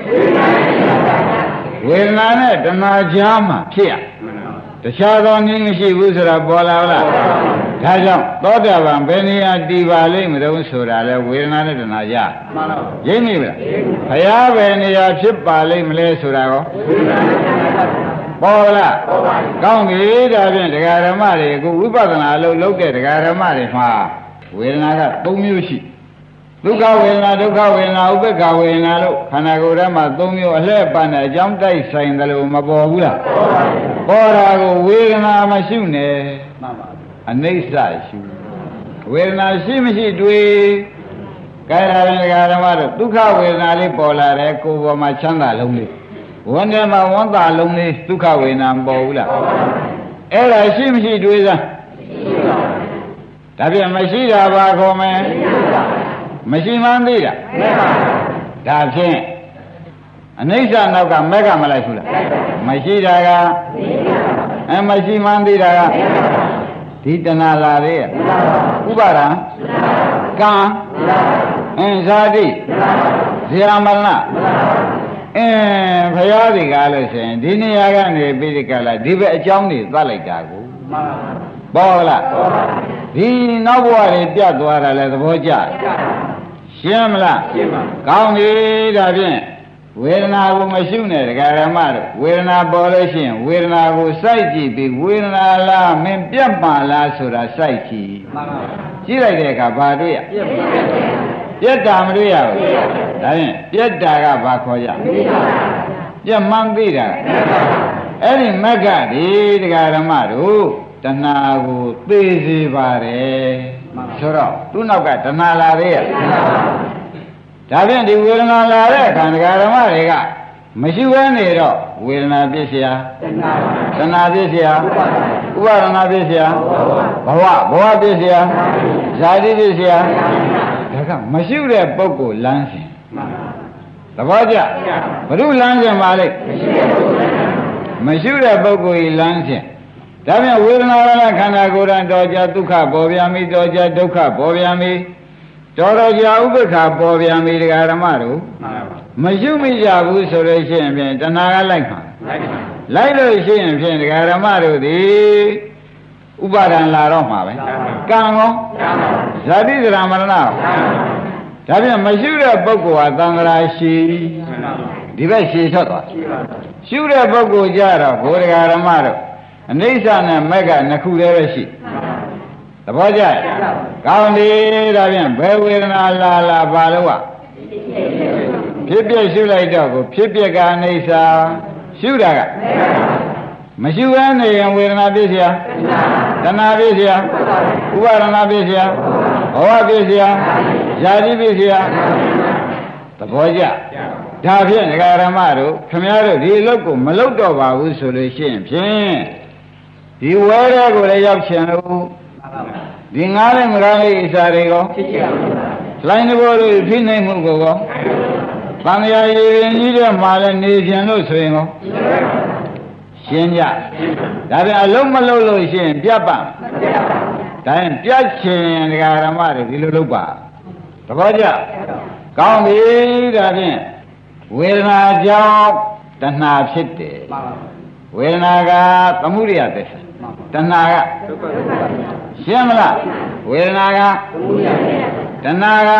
ဝေဒနာနဲ့တဏှာကြားမှာဖြစ်ရ တခြားသောနည်းမရှိဘူးဆိုတာပေါ်လာလားဒါကြောင့်သောတာပန်ဘယ်နေရာတည်ပါလိမ့်မလို့ဆိုတာလဲဝေဒနာနဲ့တဏှာကြားမှန်ပါဘူးရိပ်မိမလားဘုရားဘယ်နေရာဖြစ်ပါလိမ့်မလဲဆိုတာကောပေါ်လားပေါ်ပါဘူးကောင်းပြီဒါဖြင့်ဒကာဓမ္မတွေအခုဝိပဿနာအလုပ်လုပ်တဲ့ဒကာဓမ္မတွေမှာဝေဒနာက၃မျိုးရှိ ဒုက္ခဝေဒနာဒုက္ခဝေဒနာဥပ္ပခဝေဒနာလို့ခန္ဓာကိုယ်ထဲမှာ၃မျိုးအလှည့်ပန်းတဲ့အကြောင်းတိုက်ဆိုင်တယ်လို့မပေါ်ဘူးလားပေါ်ပါဘူးပေါ်တာကိုဝေဒနာမရှိနဲ့မှန်ပါအနိစ္စရှိဝေဒနာရှိမရှိတွေ့ကဲဒါရင်ဒကာဓမ္မတို့ဒုက္ခဝေဒနာလေးပေါ်လာတယ်ကိုယ်ပေါ်မှာချမ်းသာလုံးလေးဝန်ထဲမှာဝန်တာလုံးလေးဒုက္ခဝေဒနာမပေါ်ဘူးလားအဲ့ဒါရှိမရှိတွေ့စမ်းဒါပြန်မရှိတာပါခေါ်မယ် မရှိမှန်းသိတာဒါဖြင့်အနိစ္စနောက်ကမက်ကမလိုက်ဘူးလားမရှိတာကအဲမရှိမှန်းသိတာကဒီတဏှာလာရဲ့ဥပါဒံကံအင်းဇာတိဇေယမရဏအင်းဘုရားဒီကားလို့ဆိုရင်ဒီနေရာကနေပြီးဒီကလာဒီဘက်အကြောင်းတွေသတ်လိုက်တာကိုပေါ်လားဒီနောက်ဘဝတွေပြတ်သွားတာလဲသဘောကျ ရှင်းမလားရှင်းပါကောင်းပြီဒါဖြင့်ဝေဒနာကိုမရှိနဲ့ဒကာရမတို့ဝေဒနာပေါ်လို့ရှိရင်ဝေဒနာကိုစိုက်ကြည့်ပြီးဝေဒနာလားမင်းပြတ်ပါလားဆိုတာစိုက်ကြည့်မှန်ပါကြည့်လိုက်တဲ့အခါဘာတွေ့ရပြတ်ပါပြတ်တာမတွေ့ရဘူးဒါဖြင့်ပြတ်တာကဘာခေါ်ကြပြတ်မှန်းသိတာအဲ့ဒီမက္ကဒီဒကာရမတို့တဏှာကိုသိစေပါတယ် ဆိုတော့သူ့နောက်ကတဏှာလာသေးရဲ့ဒါဖြင့်ဒီဝေဒနာလာတဲ့ခန္ဓာဓမ္မတွေကမရှိဘဲနေတော့ဝေဒနာပြည့်စရာတဏှာပြည့်စရာဥပါဒနာပြည့်စရာဘဝဘဝပြည့်စရာဇာတိပြည့်စရာဒါကမရှိတဲ့ပုဂ္ဂိုလ်လမ်းစဉ်သဘောကျဘုရုလမ်းစဉ်ပါလေမရှိတဲ့ပုဂ္ဂိုလ်ဤလမ်းစဉ် ဒါပြန်ဝေဒနာရခန္ဓာကိုယ်တိုင်တော်ကြဒုက္ခပေါ်ပြန်ပြီတော်ကြဒုက္ခပေါ်ပြန်ပြီတော်တော်ကြာဥပ္ပခါပေါ်ပြန်ပြီတရားဓမ္မတို့မရှိမိကြဘူးဆိုလို့ရှိရင်ဖြင့်တဏှာကလိုက်မှာလိုက်လို့ရှိရင်ဖြင့်တရားဓမ္မတို့သည်ဥပါဒံလာတော့မှာပဲကံကောဇာတိဇရာမရဏဒါပြန်မရှိတဲ့ပုဂ္ဂိုလ်ဟာသံဃာရှိဒီဘက်ရှည်ထွက်သွားရှုတဲ့ပုဂ္ဂိုလ်ကြတော့ဘုရားဓမ္မတို့ အနိစ္စနဲ့မက်ကနှစ်ခုတည်းပဲရှိသဘောကျကောင်းပြီဒါဖြင့်ဘယ်ဝေဒနာလာလာပါလို့อ่ะဖြစ်ပြရှုလိုက်တော့ကိုဖြစ်ပြကအနိစ္စရှုတာကမရှိဘဲနေရင်ဝေဒနာပြည့်စရာတဏှာပြည့်စရာဥပါဒနာပြည့်စရာဘဝပြည့်စရာဇာတိပြည့်စရာသဘောကျဒါဖြင့်ဒကာရမတို့ခမည်းတော်ဒီအလုပ်ကိုမလုပ်တော့ပါဘူးဆိုလို့ရှိရင်ဖြင့် ဒီဝဲတဲ့ကိုလည်းရောက်ချင်လို့ဒီငားတဲ့မကားလေးအစာတွေကောဖြစ်ချင်ပါလိုင်းတဘောတို့ဖိနှိမ့်မှုကိုကောသံဃာရည်ရင်ကြီးတဲ့မှာလည်းနေပြန်လို့ဆိုရင်ကောရှင်းကြဒါပြန်အလုံးမလုံးလို့ရှိရင်ပြတ်ပါဒါရင်ပြတ်ချင်ဒကာရမတွေဒီလိုလုပ်ပါသဘောကျကောင်းပြီဒါဖြင့်ဝေဒနာကြောင့်တဏှာဖြစ်တယ်ဝေဒနာကသမှုရိယသစ္စာ တဏှာကရှင်းမလားဝေဒနာကတဏှာက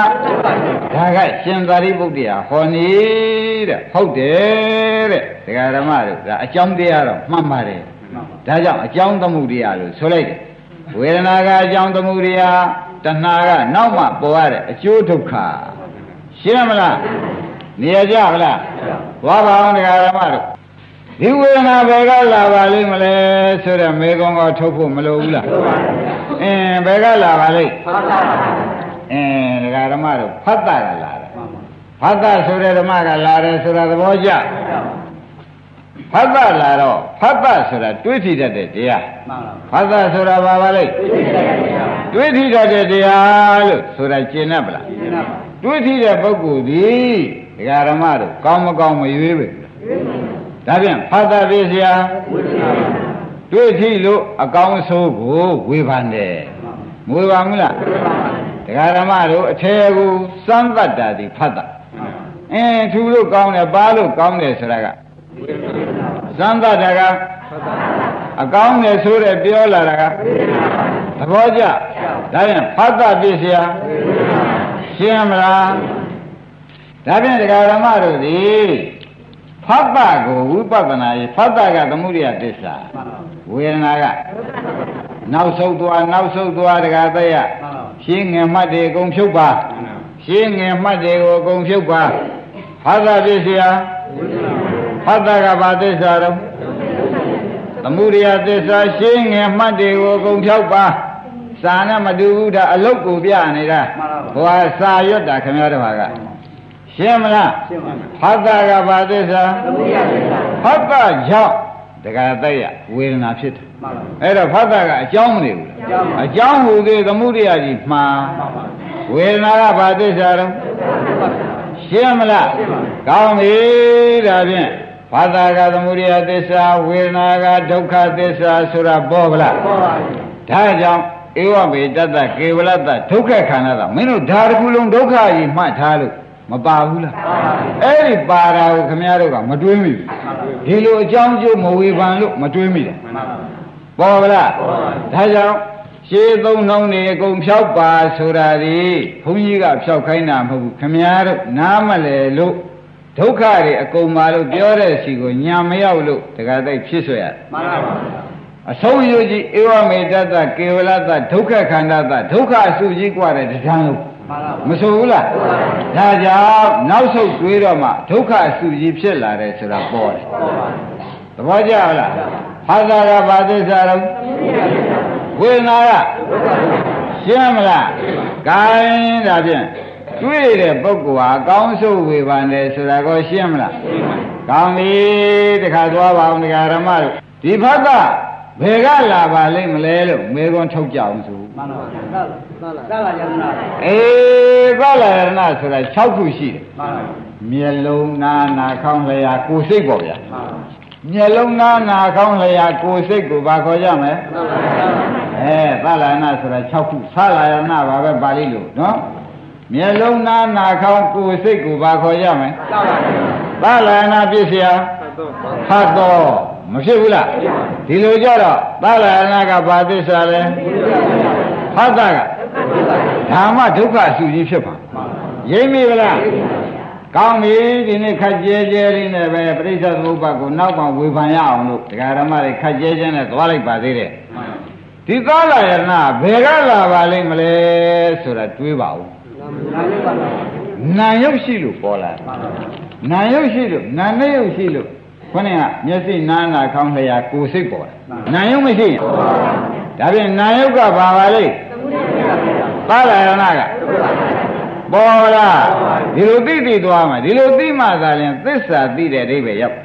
ဒါကရှင်သာရိပုတ္တရာဟောနေတဲ့ဟုတ်တယ်တဲ့ဒကာဓမ္မတို့ဒါအကြောင်းတရားတော့မှန်ပါတယ်ဒါကြောင့်အကြောင်းသမှုတရားလို့ဆိုလိုက်တယ်ဝေဒနာကအကြောင်းသမှုတရားတဏှာကနောက်မှပေါ်ရတဲ့အကျိုးဒုက္ခရှင်းမလားနေရကြမလားသွားပါအောင်ဒကာဓမ္မတို့ ဒီဝေဒနာဘယ်ကလာပါလိမ့်မလဲဆိုတော့မေကုံကထုတ်ဖို့မလိုဘူးလားအင်းဘယ်ကလာပါလိမ့်အင်းဒကာဓမ္မတို့ဖတ်တာကလာတယ်ဖတ်တာဆိုတဲ့ဓမ္မကလာတယ်ဆိုတာသဘောကျဖတ်တလာတော့ဖတ်တဆိုတာတွေးထီတတ်တဲ့တရားမှန်ပါဖတ်တဆိုတာဘာပါလဲသိတယ်ဗျာတွေးထီတတ်တဲ့တရားလို့ဆိုတာကျင်납ဗလားသိနေပါတွေးထီတဲ့ပုဂ္ဂိုလ်ဒီဒကာရမတို့ကောင်းမကောင်းမရွေးပဲဒါပြ န်ဖတ်တပြည့်စရာဝိသနာတွေးထီလို့အကောင်းဆိုးကိုဝေဖန်တယ်မဝေဖန်ဘူးလားဒကာရမတို့အထေကိုစမ်းသတ်တာဒီဖတ်တာအင်းထူလို့ကောင်းတယ်ပါလို့ကောင်းတယ်ဆိုတာကစမ်းသတ်တာကအကောင်းတယ်ဆိုတဲ့ပြောလာတာကသဘောကျဒါပြန်ဖတ်တာပြည့်စရာရှင်းမလားဒါပြန်ဒကာရမတို့ဒီ ဖတ်တာကိုဝိပဿနာရေးဖတ်တာကသမှုရိယသစ္စာမှန်ပါဝေဒနာကနောက်ဆုတ်သွားနောက်ဆုတ်သွားတကားသက်ရမှန်ပါရှင်းငယ်မှတ်တွေအကုန်ဖြုတ်ပါရှင်းငယ်မှတ်တွေကိုအကုန်ဖြုတ်ပါဖတ်တာပြည့်စရာဝိသနာဖတ်တာကဘာသစ္စာတော့သမှုရိယသစ္စာရှင်းငယ်မှတ်တွေကိုအကုန်ဖြုတ်ပါစာနဲ့မတူဘူးဒါအလုတ်ကိုပြနေတာဟိုဟာစာရွတ်တာခင်ဗျားတို့ဟာက ရှင်းမလားရှင်းပါဖတ်တာကဘာသစ္စာသမုဒိယသစ္စာဖတ်တာကြောင့်တက္ကသိယဝေဒနာဖြစ်တယ်မှန်ပါအဲ့တော့ဖတ်တာကအကြောင်းမနေဘူးလားအကြောင်းဟူသေးသမှုတရားကြီးမှားဝေဒနာကဘာသစ္စာတော့ရှင်းမလားကောင်းပြီဒါဖြင့်ဘာသာကသမှုတရားသစ္စာဝေဒနာကဒုက္ခသစ္စာဆိုတာပေါ်ဗလားပေါ်ပါပြီဒါကြောင့်ဧဝမေတ္တကေဝလတ္တဒုက္ခခန္ဓာကမင်းတို့ဒါတစ်ခုလုံးဒုက္ခကြီးမှတ်ထားလို့ မပါဘူးလား ပါပါပြီ အဲ့ဒီပါတာကိုခမည်းတော်ကမတွေးမိဘူးဒီလိုအကြောင်းကျိုးမဝေဖန်လို့မတွေးမိတယ် မှန်ပါပြီ ပေါ်ဗလား ပေါ်ပါပြီ ဒါကြောင့်ရှေးသုံးနှောင်းနေအကုန်ဖြောက်ပါဆိုတာဒီဘုန်းကြီးကဖြောက်ခိုင်းတာမဟုတ်ဘူးခမည်းတော်နားမလဲလို့ဒုက္ခတွေအကုန်ပါလို့ပြောတဲ့စီကိုညာမရောက်လို့တခါသိဖြစ်ဆွဲရတယ် မှန်ပါပြီ အဆုံးယုတ်ကြီးဧဝမေတ္တကေဝလတ္တဒုက္ခခန္ဓာတဒုက္ခအစုကြီးกว่าတဲ့တရားလုံး မှန်ပါမပြီဆိုဘူးလားဒါကြောင့်နောက်ဆုတ်တွေးတော့မှဒုက္ခအစုကြီးဖြစ်လာတယ်ဆိုတာပေါ်တယ်ပေါ်ပါပြီသဘောကျလားဟာသာကဘာသစ္စာတော့ဝေဒနာကရှင်းမလားဂိုင်းဒါဖြင့်တွေ့တဲ့ပုဂ္ဂိုလ်ဟာအကောင်းဆုံးဝေဖန်တယ်ဆိုတာကိုရှင်းမလားကောင်းပြီတခါသွားပါအောင်ဒကာရမတို့ဒီဘက်က ဘယ်ကလာပါလိမ့်မလဲလို့မေခွန်းထုတ်ကြအောင်ဆိုမှန်ပါပြီသာလာသာလာယန္နာအေးကလာရဏဆိုတာ6ခုရှိတယ်မှန်ပါပြီမျက်လုံးနာနာခေါင်းလျာကိုယ်စိတ်ပေါ့ဗျာမှန်ပါပြီမျက်လုံးနာနာခေါင်းလျာကိုယ်စိတ်ကိုဘာခေါ်ကြမလဲသာလာသာလာအဲသလာယနာဆိုတာ6ခုသလာယနာပါပဲပါဠိလိုနော်မျက်လုံးနာနာခေါင်းကိုယ်စိတ်ကိုဘာခေါ်ကြမလဲသာလာသလာယနာပြည့်စရာတော့ဖတ်တော့ မဖြစ်ဘူးလားဒီလိုကြတော့သလာယနာကဘာသစ္စာလဲဖတ်တာကဓမ္မဒုက္ခအစုကြီးဖြစ်ပါရိမ့်မိဗလားကောင်းပြီဒီနေ့ခက်ကြဲကြဲလေးနဲ့ပဲပြိဿသမုပ္ပါကိုနောက်မှဝေဖန်ရအောင်လို့ဒကာဓမ္မတွေခက်ကြဲကြဲနဲ့သွားလိုက်ပါသေးတယ်ဒီသလာယနာဘယ်ကလာပါလိမ့်မလဲဆိုတာတွေးပါဦးနာယုပါလာနာယုတ်ရှိလို့ပေါ်လာတယ်နာယုတ်ရှိလို့နာနဲ့ယုတ်ရှိလို့ ခေါင်းကမျက်စိနာနာခေါင်းလျာကိုယ်စိတ်ပေါ်တယ်နာယုတ်မရှိရင်ဒါဖြင့်နာယုတ်ကဘာပါလိမ့်သလာယနာကပေါ်လားဒီလိုသိသိသွားမယ်ဒီလိုသိမှသာရင်သစ္စာသိတဲ့အဓိပ္ပာယ်ရောက်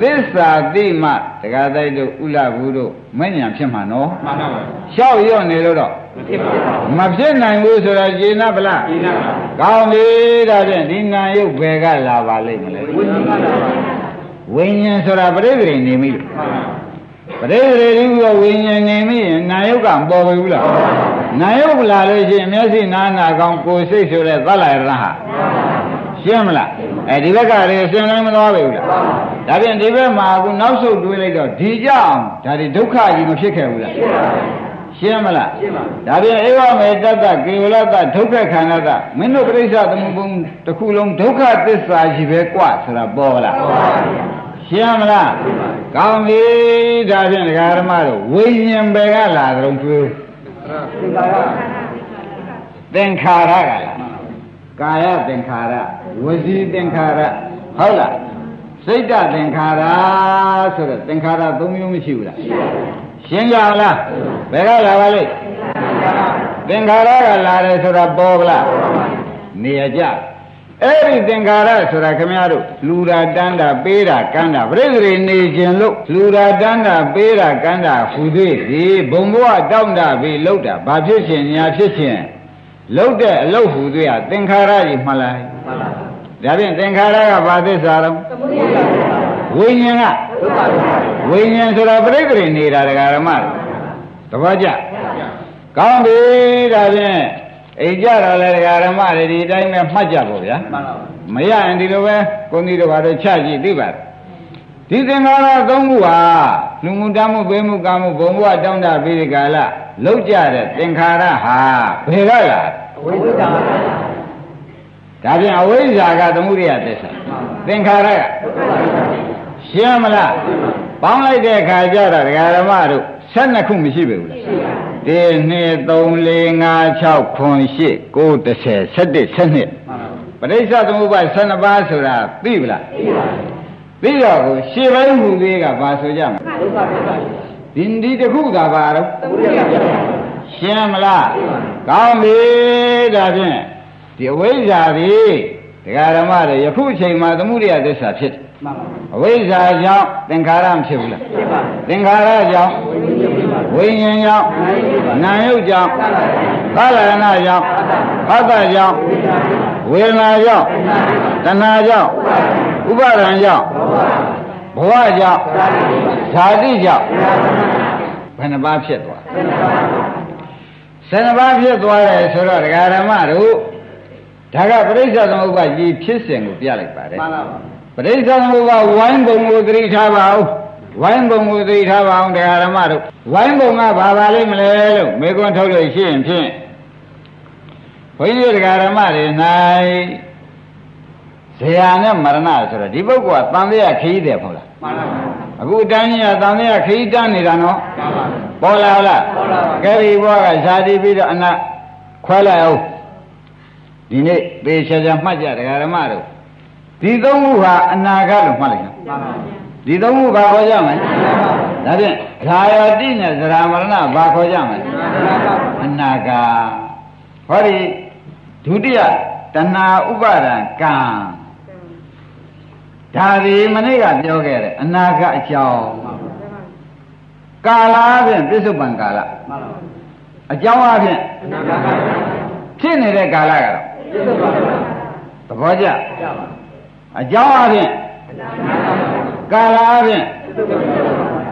သစ္စာသိမှတက္ကသိုက်တို့ဥလဘူးတို့မဉ္ဇဏ်ဖြစ်မှာနော်မှန်ပါပြီလျှောက်ရွံ့နေလို့တော့ဖြစ်ပါပြီမဖြစ်နိုင်ဘူးဆိုတာရှင်း납ဗလားဒီနာပါကောင်းပြီဒါဖြင့်ဒီနာယုတ်ဘယ်ကလာပါလိမ့်မလဲဝိညာဉ်ကလာပါ ဝိညာဉ်ဆိုတာပရိသေနေပြီလို့ မှန်ပါ ပရိသေဒီကဝိညာဉ်နေပြီရင်နာယုတ်ကမပေါ်ဘူးလားနာယုတ်လာလို့ရှိရင်မျက်စိနာနာကောင်းကိုယ်စိတ်ဆိုတဲ့သလရဏဟာရှင်းမလားအဲဒီဘက်ကလည်းရှင်းနိုင်မသွားပြီလားဒါဖြင့်ဒီဘက်မှာအခုနောက်ဆုတ်တွေးလိုက်တော့ဒီကြအောင်ဒါဒီဒုက္ခကြီးမဖြစ်ခဲ့ဘူးလားရှင်းမလား ရှင်းပါ ဒါပြန်ဧဝမေတ္တကေဝလတ္တဒုက္ခခန္ဓာတမင်းတို့ပြိဿသမုပ္ပုံတစ်ခုလုံးဒုက္ခသစ္စာကြီးပဲกว่าဆိုတာပေါ်လား ရှင်းမလားကောင်းပြီဒါဖြင့်ဒကာဓမ္မတို့ဝိညာဉ်ပဲကလာကြုံတွေးဒီကာရသင်္ခါရကလာကာယသင်္ခါရဝစီသင်္ခါရဟုတ်လားစိတ်တသင်္ခါရဆိုတော့သင်္ခါရ၃မျိုးမရှိဘူးလားရှင်းကြလားဘယ်ကလာပါလိမ့်သင်္ခါရကလာတယ်ဆိုတာပေါ်ဗလားနေရကြ အဲ့ဒီသင်္ခါရဆိုတာခမည်းတော်လူရာတန်းတာပေးတာကမ်းတာပြိဿတွေနေခြင်းလို့လူရာတန်းတာပေးတာကမ်းတာဟူသေးဒီဘုံဘဝတောင်းတာပြီးလှုပ်တာဘာဖြစ်ခြင်းညာဖြစ်ခြင်းလှုပ်တဲ့အလုပ်ဟူသေးရသင်္ခါရကြီးမှလားမှန်ပါဒါဖြင့်သင်္ခါရကဘာသစ္စာတော့ဝိညာဉ်ကဒုက္ခဒုက္ခဝိညာဉ်ဆိုတာပြိဿတွေနေတာဒကာရမတွေသဘောကျကောင်းပြီဒါဖြင့် အိမ်ကြတော့လေဒကာရမတွေဒီအတိုင်းပဲမှတ်ကြပါဗျာမှန်ပါမရရင်ဒီလိုပဲကိုကြီးတို့ကတော့ချကြည့်သိပါတယ်ဒီသင်္ခါရသုံးခုဟာလူမှုတမှုဘေးမှုကံမှုဘုံဘဝတောင်းတပြီးဒီကာလလောက်ကြတဲ့သင်္ခါရဟာဘယ်ကလာအဝိဇ္ဇာဒါဖြင့်အဝိဇ္ဇာကသမှုရိယသစ္စာသင်္ခါရကရှင်းမလားပေါင်းလိုက်တဲ့အခါကျတော့ဒကာဓမ္မတို့ 12ခုမရှိပြီဘူးလား1 2 3 4 5 6 9 10 11 12မှန်ပါပရိစ္ဆသမုပ္ပါ12ပါးဆိုတာသိပလားသိပါသိတော့ကိုရှေ့ပိုင်းဟူသေးကဘာဆိုကြမလဲဒုက္ခဒုက္ခဒီဒီတစ်ခုသာပါတော့သမုဒယပြပါရှင်းမလားကောင်းပြီဒါဖြင့်ဒီအဝိဇ္ဇာဒီဒကာဓမ္မတွေယခုအချိန်မှာသမှုရိယသစ္စာဖြစ်တယ် မှန်ပါအဝိဇ္ဇာကြောင့်သင်္ခါရမဖြစ်ဘူးလားဖြစ်ပါသင်္ခါရကြောင့်ဝိညာဉ်ကြောင့်နာယုတ်ကြောင့်သာလနာကြောင့်ဟတ္တကြောင့်ဝေဒနာကြောင့်တဏှာကြောင့်ဥပါဒံကြောင့်ဘဝကြောင့်ဇာတိကြောင့်ဘယ်နှပါးဖြစ်သွားဆယ်နှပါးဖြစ်သွားတယ်ဆိုတော့ဒကာဓမ္မတို့ဒါကပြိဿသမုပ္ပါကြီးဖြစ်စဉ်ကိုပြလိုက်ပါတယ်မှန်ပါပါ ပရိစ္ဆေသမုပ္ပါဝိုင်းပုံကိုသတိထားပါဦးဝိုင်းပုံကိုသတိထားပါအောင်တရားဓမ္မတို့ဝိုင်းပုံကဘာပါလိမ့်မလဲလို့မေကွန်းထုတ်လို့ရှိရင်ဖြင့်ဘုန်းကြီးတရားဓမ္မတွေ၌ဇေယနဲ့မရဏဆိုတော့ဒီပုဂ္ဂိုလ်ကတန်တရားခရီးတယ်မဟုတ်လားမှန်ပါပါအခုတန်းကြီးကတန်တရားခရီးတန်းနေတာနော်မှန်ပါပေါ်လာဟုတ်လားပေါ်လာပါကဲဒီဘွားကဇာတိပြီးတော့အနတ်ခွဲလိုက်အောင်ဒီနေ့သေချာချာမှတ်ကြတရားဓမ္မတို့ ဒီသုံးခုဟာအနာဂတ်လို့မှတ်လိုက်နော်မှန်ပါဒီသုံးခုဘာခေါ်ကြမလဲဒါဖြင့်ဓာယတိနဲ့သရမရဏဘာခေါ်ကြမလဲအနာဂါဟောဒီဒုတိယတဏှာဥပါဒံကံဒါဒီမနေ့ကပြောခဲ့တယ်အနာဂတ်အကြောင်းကာလအပြင်ပြစ္ဆုတ်ပံကာလမှန်ပါအကြောင်းအပြင်အနာဂတ်ပါဖြစ်နေတဲ့ကာလကတော့ပြည့်စုံပါပါသဘောကျကြပါ အကြောင်းအပြင်ကာလအပြင်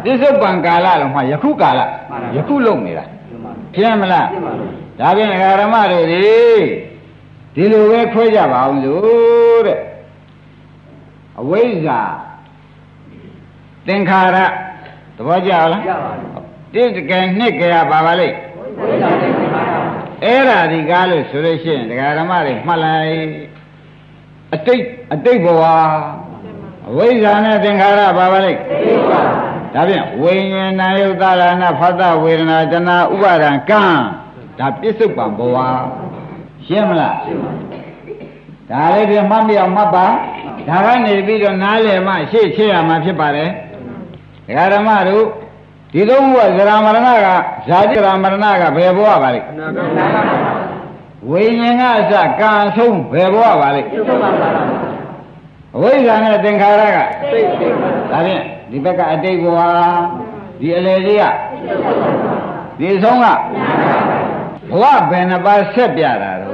ပြည့်စုံပါပါပြစ္ဆုတ်ပံကာလလို့မှယခုကာလယခုလုံနေတာပြည့်ပါရှင်းမလားပြည့်ပါဒါဖြင့်ဓမ္မတို့ဒီဒီလိုပဲခွဲကြပါအောင်လို့တဲ့အဝိဇ္ဇာသင်္ခါရသဘောကျလားကြပါတိတကယ်နှစ်ကြရပါပါလိမ့်ဘုရားသင်္ခါရအဲ့ဒါဒီကားလို့ဆိုလို့ရှိရင်ဒကာဓမ္မတွေမှတ်လိုက် အတိတ်အတိတ်ဘဝအဝိဇ္ဇာနဲ့သင်္ခါရပါပါလိမ့်ပြည့်ပါဒါဖြင့်ဝိညာဉ်နာယုတ်သရဏဖတ်တဝေဒနာတဏဥပါဒံကံဒါပြစ္ဆုတ်ပံဘဝရှင်းမလားဒါလေးပြမှတ်မိအောင်မှတ်ပါဒါကနေပြီးတော့နားလည်မှရှေ့ချရမှာဖြစ်ပါတယ်ဒကာဓမ္မတို့ဒီသုံးခုကဇရာမရဏကဇာတိဇရာမရဏကဘယ်ဘဝပါလိမ့်အနာဂတ်အနာဂတ်ပါ ဝိညာဉ်ကအစကံအဆုံးဘယ်ဘဝပါလိမ့်ပြည့်စုံပါပါအဝိဇ္ဇာနဲ့သင်္ခါရကသိသိပါဒါဖြင့်ဒီဘက်ကအတိတ်ဘဝဒီအလေကြီးကဒီဆုံးကဘဝဘယ်နှပါးဆက်ပြတာတော့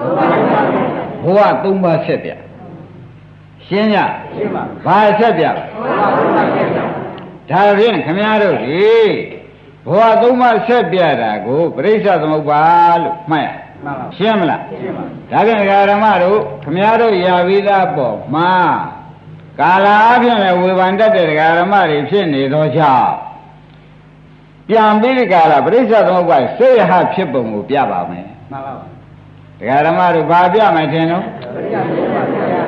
ဘဝသုံးပါးဆက်ပြရှင်းကြရှင်းပါဘာဆက်ပြဘုရားဘုရားပြည့်စုံဒါဖြင့်ခမည်းတော်ဒီဘဝသုံးပါးဆက်ပြတာကိုပြိဿသမုပ္ပါလို့မှတ်ရ မှန်ပါရှင်းမလားရှင်းပါဒါဖြင့်ဓမ္မတို့ခမည်းတော်ရာပြီးသားပေါ့မှာကာလာအဖြစ်လည်းဝေဖန်တတ်တဲ့ဓမ္မတွေဖြစ်နေသောကြောင့်ပြန်ပြီးဒီကာလပရိစ္ဆသမုပ္ပါစေရဟဖြစ်ပုံကိုပြပါမယ်မှန်ပါပါဒကာဓမ္မတို့ဘာပြမယ်ထင်တော့ဘုရားပြည့်ပါဘုရား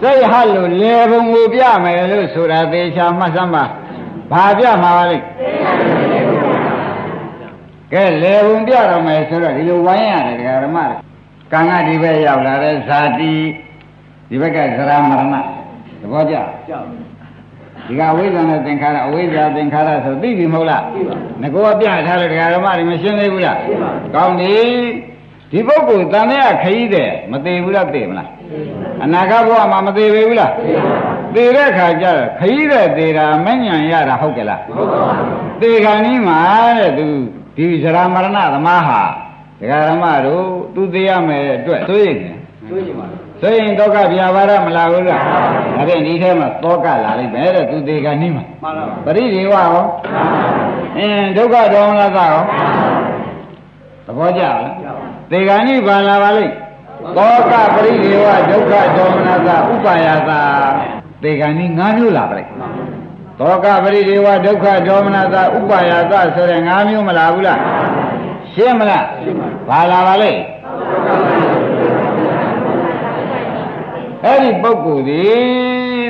စေရဟလို့လေပုံကိုပြမယ်လို့ဆိုတာသေချာမှတ်စမ်းပါဘာပြမှာပါလိမ့် ကဲလေပုံပြတော့မယ်ဆိုတော့ဒီလိုဝိုင်းရတယ်ဒကာဓမ္မတွေကံကဒီဘက်ရောက်လာတဲ့ဇာတိဒီဘက်ကဇရာမရဏသဘောကျကြောက်ဒီကအဝိဇ္ဇာနဲ့သင်္ခါရအဝိဇ္ဇာသင်္ခါရဆိုသိပြီမဟုတ်လားသိပါငကောကပြထားတဲ့ဒကာဓမ္မတွေမရှင်းသေးဘူးလားသိပါကောင်းပြီဒီပုဂ္ဂိုလ်တန်တဲ့ခရီးတဲ့မသေးဘူးလားသိမလားအနာဂတ်ဘဝမှာမသေးပေဘူးလားသေတဲ့ခါကျတော့ခရီးတဲ့သေတာမညံရတာဟုတ်ကဲ့လားသေခါနီးမှာတဲ့သူ ဒီဇရာမရဏသမားဟာဒကာရမတို့သူသေးရမယ်အတွက်သိရင်တယ်တွေးကြည့်ပါလားဆိုရင်ဒုက္ခဗျာပါဒမလာဘူးလားဒါဖြင့်ဒီထဲမှာသောကလာလိမ့်မယ်တဲ့သူသေးခါနီးမှာမှန်ပါပါပရိဒီဝရောအင်းဒုက္ခဒေါမနသရောသဘောကျလားသေခါနီးပါလာပါလိမ့်သောကပရိဒီဝဒုက္ခဒေါမနသဥပါယသသေခါနီး၅မျိုးလာပါလိမ့် သောကပရိဒီဝဒုက္ခဒေါမနသဥပါယသဆိုတဲ့၅မျိုးမလာဘူးလားရှင်းမလားဘာလာပါလိမ့်အဲ့ဒီပုဂ္ဂိုလ်ဒီ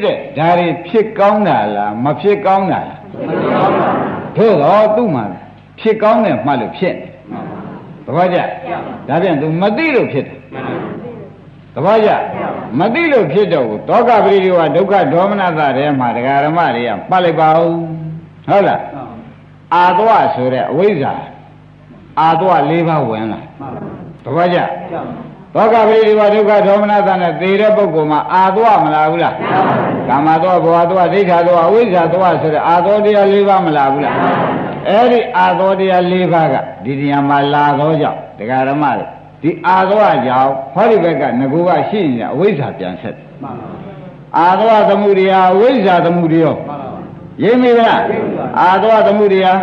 တဲ့ဒါတွေဖြစ်ကောင်းတာလားမဖြစ်ကောင်းတာလားတို့တော့သူ့မှာဖြစ်ကောင်းတယ်မှတ်လို့ဖြစ်နေသဘောကျဒါပြန်သူမသိလို့ဖြစ်တယ်သဘောကျ မသိလို့ဖြစ်တော့ဘူးတောကပရိဒီဝဒုက္ခဒေါမနသထဲမှာဒကာရမတွေကပတ်လိုက်ပါဦးဟုတ်လားအာသွားဆိုတဲ့အဝိဇ္ဇာအာသွား၄ပါးဝင်လာသဘောကျသောကပရိဒီဝဒုက္ခဒေါမနသနဲ့သေတဲ့ပုဂ္ဂိုလ်မှာအာသွားမလာဘူးလားကာမသွားဘောသွားဒိဋ္ဌာသွားအဝိဇ္ဇာသွားဆိုတဲ့အာသောတရား၄ပါးမလာဘူးလားအဲ့ဒီအာသောတရား၄ပါးကဒီနေရာမှာလာသောကြောင့်ဒကာရမတွေ ဒီအာသောကြောင့်ဟောဒီဘက်ကငကူကရှိနေတဲ့အဝိဇ္ဇာပြန်ဆက်တယ် မှန်ပါပါ အာသောသမှုရိယာအဝိဇ္ဇာသမှုရိယော မှန်ပါပါ ရိပ်မိဗလားအာသောသမှုရိယာ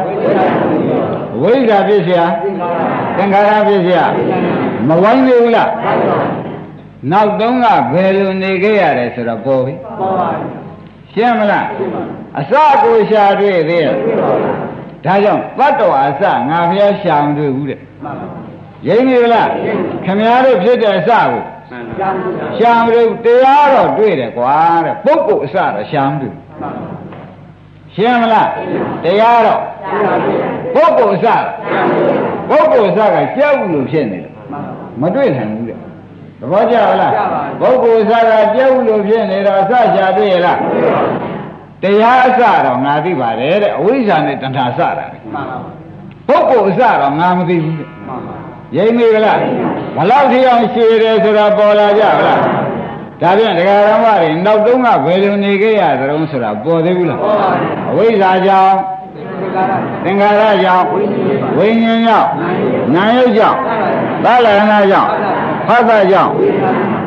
အဝိဇ္ဇာဖြစ်เสียသင်္ခါရဖြစ်เสียမဝိုင်းသေးဘူးလားနောက်တုန်းကဘယ်လိုနေခဲ့ရတယ်ဆိုတော့ပေါ်ပြီ ပေါ်ပါ ရှင်းမလားအစကိုရှာတွေ့သေးရဲ့ဒါကြောင့်တတ္တဝါအစငါဘုရားရှာမတွေ့ဘူးတဲ့ မှန်ပါ ရိပ်မိဗလားခင်ဗျားတို့ဖြစ်တဲ့အစကိုကျမ်းပါရှာမတွေ့ဘူးတရားတော့တွေ့တယ်ကွာတဲ့ပုဂ္ဂိုလ်အစတော့ရှာမတွေ့ဘူးမှန်ပါရှင်းမလားတရားတော့ပုဂ္ဂိုလ်အစပုဂ္ဂိုလ်အစကကြောက်လို့ဖြစ်နေတယ်မတွေ့နိုင်ဘူးတဲ့သဘောကျလားပုဂ္ဂိုလ်အစကကြောက်လို့ဖြစ်နေတော့အစရှာတွေ့ရလားတရားအစတော့ငါသိပါတယ်တဲ့အဝိဇ္ဇာနဲ့တဏှာစတာလေမှန်ပါပုဂ္ဂိုလ်အစတော့ငါမသိဘူးတဲ့မှန်ပါ ရိမ့်မိကလားဘလောက်ထိအောင်ရှည်တယ်ဆိုတာပေါ်လာကြဗလားဒါပြန်ဒကာရမတွေနောက်တုန်းကဘယ်လိုနေခဲ့ရသတုံးဆိုတာပေါ်သေးဘူးလားပေါ်ပါအဝိဇ္ဇာကြောင့်ဒီကာရသင်္ခါရကြောင့်ဝိညာဉ်ကြောင့်နာယုတ်ကြောင့်သလရဏကြောင့်ဖသကြောင့်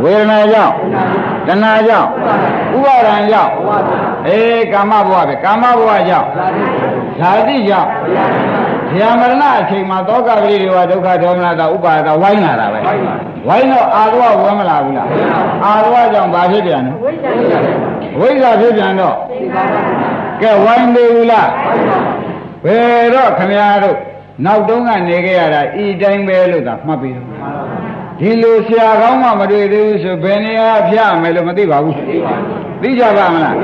ဝေဒနာကြောင့်တဏှာကြောင့်ဥပါဒံကြောင့်အေးကာမဘဝပဲကာမဘဝကြောင့်ဇာတိကြောင့် ဇာမရဏအချိန်မှာသောကပရိဒီဝဒုက္ခဒေါမနတာဥပါဒတာဝိုင်းလာတာပဲဝိုင်းတော့အာရဝဝမလာဘူးလားအာရဝကြောင့်ဘာဖြစ်ပြန်လဲဝိဇ္ဇာဖြစ်ပြန်တော့ကဲဝိုင်းသေးဘူးလားဘယ်တော့ခမရတို့နောက်တုန်းကနေခဲ့ရတာဤတိုင်းပဲလို့သာမှတ်ပြီးတော့ဒီလိုဆရာကောင်းမှမတွေ့သေးဘူးဆိုဘယ်နေရာဖျမယ်လို့မသိပါဘူးသိကြပါမလား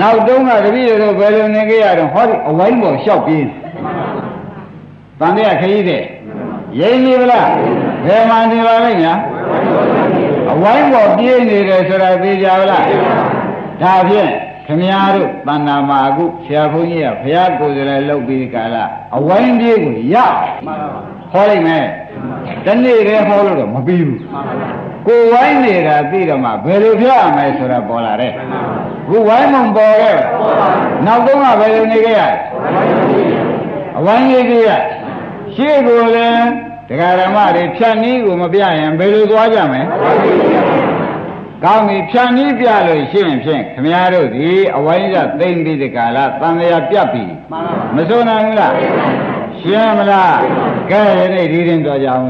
နောက်တုန်းကတပည့်တို့ဘယ်လိုနေခဲ့ရတော့ဟောဒီအဝိုင်းပေါ်လျှောက်ပြေး တန်တဲ့ခကြီးတဲ့ရိမ့်နေဗလားဘယ်မှနေပါလိမ့်ညာအဝိုင်းပေါ်ပြေးနေတယ်ဆိုတာသိကြပါလားဒါဖြင့်ခမည်းတော်တဏ္ဍာမှာအခုဆရာဘုန်းကြီးကဘုရားကိုယ်စလဲလုပ်ပြီးကာလအဝိုင်းပြေးကိုရအောင်မှန်ပါပါဟောလိုက်မယ်တနေ့တည်းဟောလို့တော့မပြီးဘူးမှန်ပါပါကိုယ်ဝိုင်းနေတာသိတော့မှဘယ်လိုပြရမလဲဆိုတာပေါ်လာတယ်ခုဝိုင်းမုံပေါ်ခဲ့နောက်တော့ကဘယ်လိုနေခဲ့ရလဲအဝိုင်းကြီးကြီးရ ရှေ့ကိုလည်းတရားဓမ္မတွေဖြတ်နည်းကိုမပြရင်ဘယ်လိုသွားကြမလဲကောင်းပြီဖြတ်နည်းပြလို့ရှိရင်ဖြင့်ခမည်းတော်ဒီအဝိုင်းကသိမ့်ပြီးဒီကာလတန်မြာပြတ်ပြီမှန်ပါပါမစိုးနိုင်ဘူးလားရှင်းမလားကဲယနေ့ဒီရင်တော်ကြအောင်